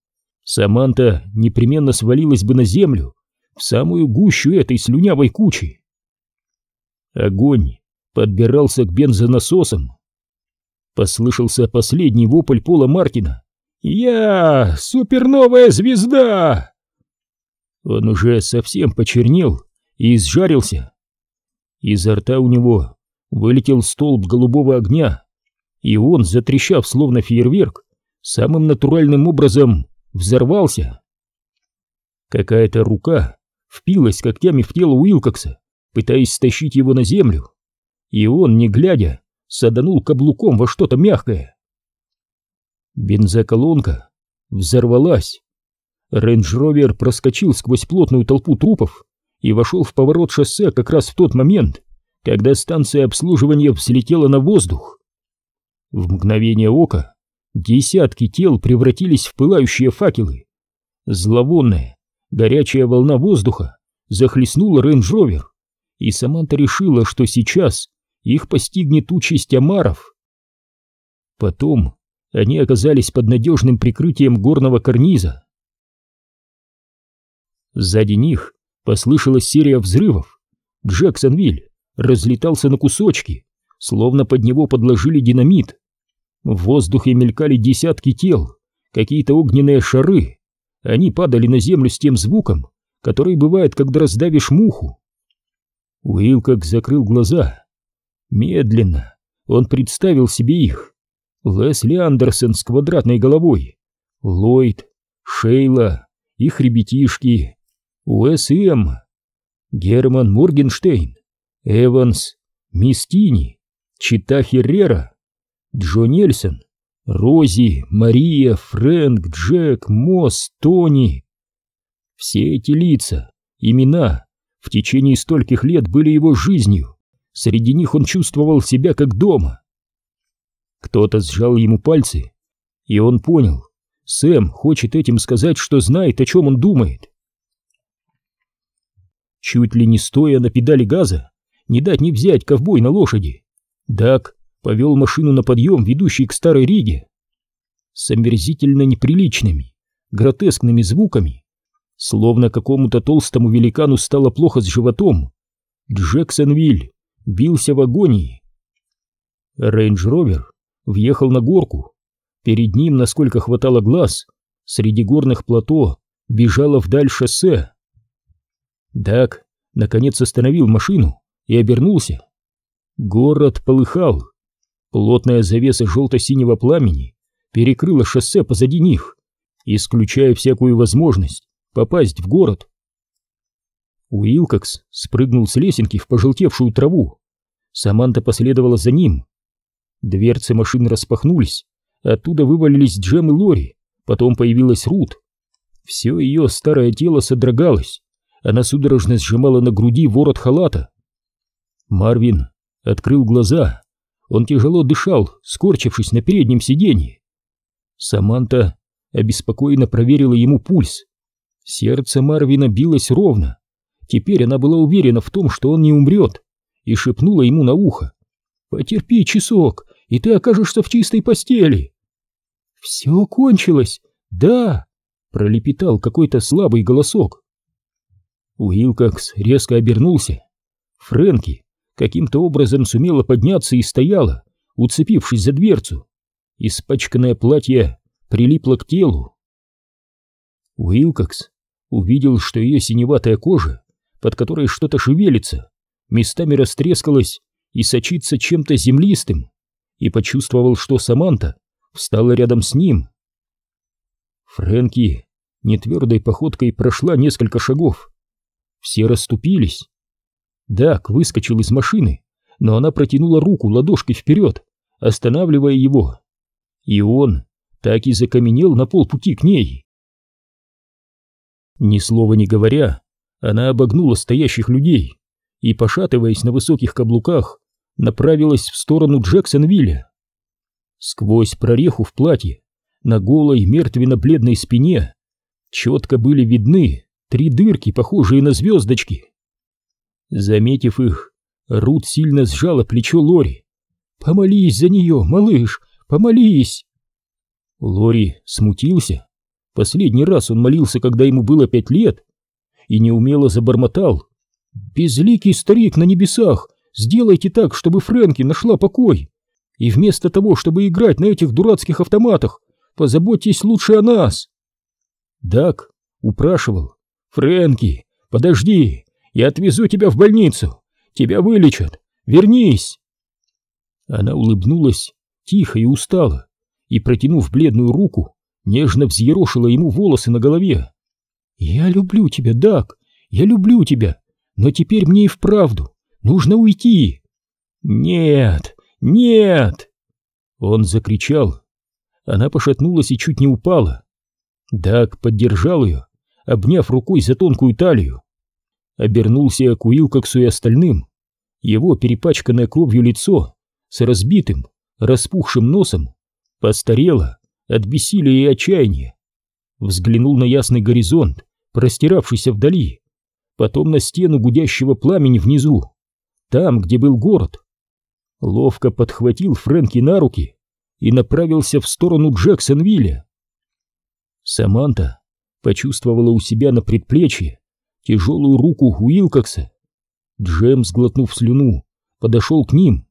Саманта непременно свалилась бы на землю, в самую гущу этой слюнявой кучи. Огонь подбирался к бензонасосам. Послышался последний вопль Пола Мартина. «Я суперновая звезда!» Он уже совсем почернел и изжарился. Изо рта у него вылетел столб голубого огня, и он, затрещав словно фейерверк, самым натуральным образом взорвался. Какая-то рука впилась когтями в тело Уилкокса, пытаясь стащить его на землю, и он, не глядя, саданул каблуком во что-то мягкое. Бензоколонка взорвалась. Рейндж-ровер проскочил сквозь плотную толпу трупов и вошел в поворот шоссе как раз в тот момент, когда станция обслуживания взлетела на воздух. В мгновение ока десятки тел превратились в пылающие факелы. Зловонная, горячая волна воздуха захлестнула рейндж-ровер, и Саманта решила, что сейчас их постигнет участь омаров. Потом они оказались под надежным прикрытием горного карниза. Сзади них послышалась серия взрывов. Джексонвиль разлетался на кусочки, словно под него подложили динамит. В воздухе мелькали десятки тел, какие-то огненные шары. Они падали на землю с тем звуком, который бывает, когда раздавишь муху. Уилкок закрыл глаза. Медленно он представил себе их. Лесли Андерсон с квадратной головой, Ллойд, Шейла, их ребятишки, Уэс и Эмма, Герман Моргенштейн, Эванс, Мистини, Чита Херрера, Джо Нельсон, Рози, Мария, Фрэнк, Джек, Мосс, Тони. Все эти лица, имена в течение стольких лет были его жизнью. Среди них он чувствовал себя как дома. Кто-то сжал ему пальцы, и он понял, Сэм хочет этим сказать, что знает, о чем он думает. Чуть ли не стоя на педали газа, не дать не взять ковбой на лошади, Дак повел машину на подъем, ведущий к Старой Риге. С омерзительно неприличными, гротескными звуками Словно какому-то толстому великану стало плохо с животом. Джексонвиль бился в агонии. Рейндж-ровер въехал на горку. Перед ним, насколько хватало глаз, среди горных плато бежало вдаль шоссе. Дак, наконец, остановил машину и обернулся. Город полыхал. Плотная завеса желто-синего пламени перекрыла шоссе позади них, исключая всякую возможность попасть в город. Уилкокс спрыгнул с лесенки в пожелтевшую траву. Саманта последовала за ним. Дверцы машин распахнулись, оттуда вывалились Джем и Лори, потом появилась Рут. Все ее старое тело содрогалось, она судорожно сжимала на груди ворот халата. Марвин открыл глаза, он тяжело дышал, скорчившись на переднем сиденье, Саманта обеспокоенно проверила ему пульс. Сердце Марвина билось ровно. Теперь она была уверена в том, что он не умрет, и шепнула ему на ухо. «Потерпи часок, и ты окажешься в чистой постели». «Все кончилось, да!» — пролепетал какой-то слабый голосок. Уилкокс резко обернулся. Фрэнки каким-то образом сумела подняться и стояла, уцепившись за дверцу. Испачканное платье прилипло к телу. Уилкокс увидел, что ее синеватая кожа, под которой что-то шевелится, местами растрескалась и сочится чем-то землистым, и почувствовал, что Саманта встала рядом с ним. Фрэнки нетвердой походкой прошла несколько шагов. Все расступились. Дак выскочил из машины, но она протянула руку ладошкой вперед, останавливая его. И он так и закаменел на полпути к ней. Ни слова не говоря, она обогнула стоящих людей и, пошатываясь на высоких каблуках, направилась в сторону Джексонвилля. Сквозь прореху в платье на голой мертвенно-бледной спине четко были видны три дырки, похожие на звездочки. Заметив их, Рут сильно сжала плечо Лори. «Помолись за нее, малыш, помолись!» Лори смутился. Последний раз он молился, когда ему было пять лет, и неумело забормотал. «Безликий старик на небесах, сделайте так, чтобы Фрэнки нашла покой, и вместо того, чтобы играть на этих дурацких автоматах, позаботьтесь лучше о нас!» Дак упрашивал. «Фрэнки, подожди, я отвезу тебя в больницу, тебя вылечат, вернись!» Она улыбнулась тихо и устало, и, протянув бледную руку, нежно взъерошила ему волосы на голове. «Я люблю тебя, Дак, я люблю тебя, но теперь мне и вправду нужно уйти!» «Нет, нет!» Он закричал. Она пошатнулась и чуть не упала. Дак поддержал ее, обняв рукой за тонкую талию. Обернулся к Уилкоксу и остальным. Его перепачканное кровью лицо с разбитым, распухшим носом постарело от бессилия и отчаяния. Взглянул на ясный горизонт, простиравшийся вдали, потом на стену гудящего пламени внизу, там, где был город. Ловко подхватил Фрэнки на руки и направился в сторону Джексонвилля. Саманта почувствовала у себя на предплечье тяжелую руку Уилкокса. Джем, сглотнув слюну, подошел к ним.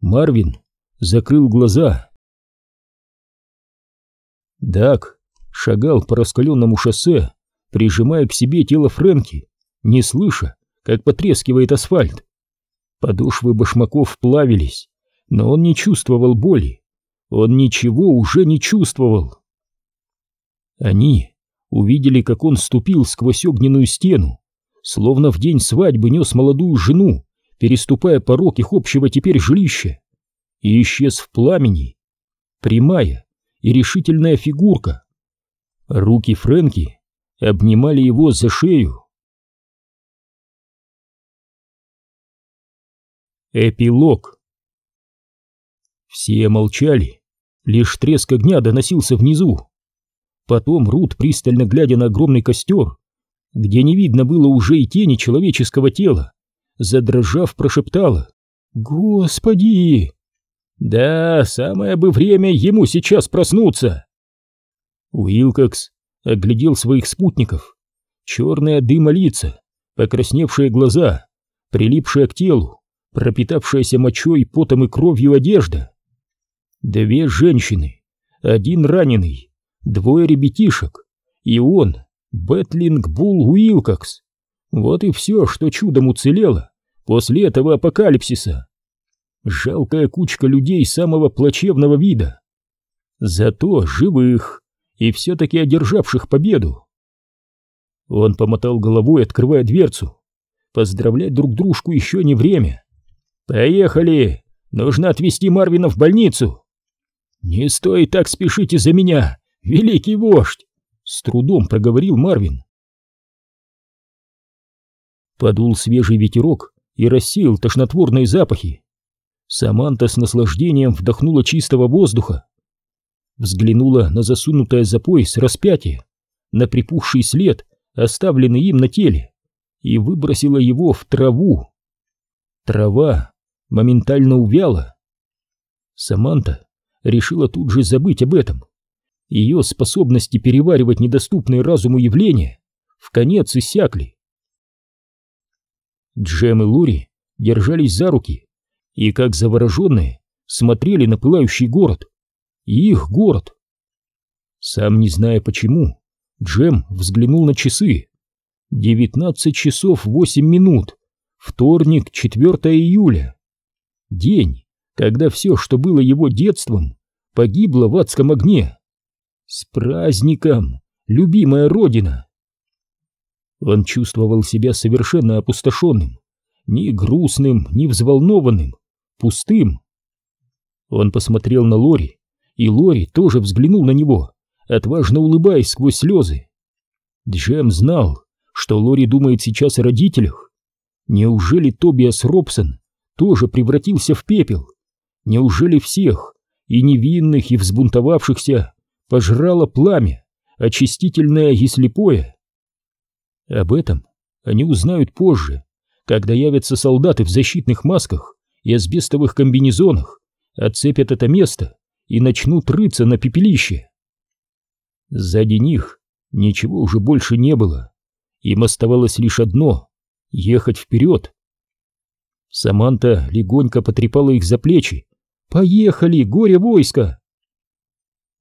Марвин закрыл глаза. Дак шагал по раскаленному шоссе, прижимая к себе тело Фрэнки, не слыша, как потрескивает асфальт. Подошвы башмаков плавились, но он не чувствовал боли. Он ничего уже не чувствовал. Они увидели, как он ступил сквозь огненную стену, словно в день свадьбы нес молодую жену, переступая порог их общего теперь жилища, и исчез в пламени. Прямая, и решительная фигурка. Руки Фрэнки обнимали его за шею. Эпилог Все молчали, лишь треск огня доносился внизу. Потом Рут, пристально глядя на огромный костер, где не видно было уже и тени человеческого тела, задрожав, прошептала «Господи!» Да, самое бы время ему сейчас проснуться. Уилкокс оглядел своих спутников. Черные от дыма лица, покрасневшие глаза, прилипшие к телу, пропитавшаяся мочой, потом и кровью одежда. Две женщины, один раненый, двое ребятишек, и он, Бэтлинг Бул Уилкокс. Вот и все, что чудом уцелело после этого апокалипсиса. Жалкая кучка людей самого плачевного вида. Зато живых и все-таки одержавших победу. Он помотал головой, открывая дверцу. Поздравлять друг дружку еще не время. «Поехали! Нужно отвезти Марвина в больницу!» «Не стоит так спешить из-за меня, великий вождь!» С трудом проговорил Марвин. Подул свежий ветерок и рассеял тошнотворные запахи. Саманта с наслаждением вдохнула чистого воздуха. взглянула на засунутое за пояс распятие, на припухший след, оставленный им на теле, и выбросила его в траву. Трава моментально увяла. Саманта решила тут же забыть об этом. Ее способности переваривать недоступные разуму явления в конец иссякли. Джем и Лори держались за руки и, как завороженные, смотрели на пылающий город. Их город. Сам не зная почему, Джем взглянул на часы. Девятнадцать часов восемь минут. Вторник, 4 июля. День, когда все, что было его детством, погибло в адском огне. С праздником, любимая родина! Он чувствовал себя совершенно опустошенным, ни грустным, ни взволнованным, пустым. Он посмотрел на Лори, и Лори тоже взглянул на него, отважно улыбаясь сквозь слезы. Джем знал, что Лори думает сейчас о родителях. Неужели Тобиас Робсон тоже превратился в пепел? Неужели всех, и невинных, и взбунтовавшихся, пожрало пламя, очистительное и слепое? Об этом они узнают позже, когда явятся солдаты в защитных масках и асбестовых комбинезонах, отцепят это место и начнут рыться на пепелище. Сзади них ничего уже больше не было. Им оставалось лишь одно — ехать вперед. Саманта легонько потрепала их за плечи. «Поехали, горе войска!»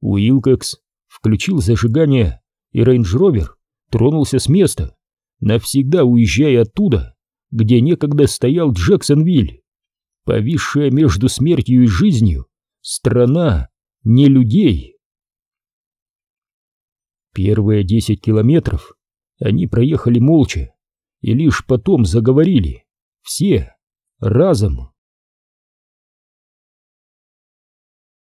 Уилкокс включил зажигание, и рейндж-ровер тронулся с места, навсегда уезжая оттуда, где некогда стоял Джексонвиль, повисшая между смертью и жизнью страна нелюдей. Первые десять километров они проехали молча и лишь потом заговорили, все, разом.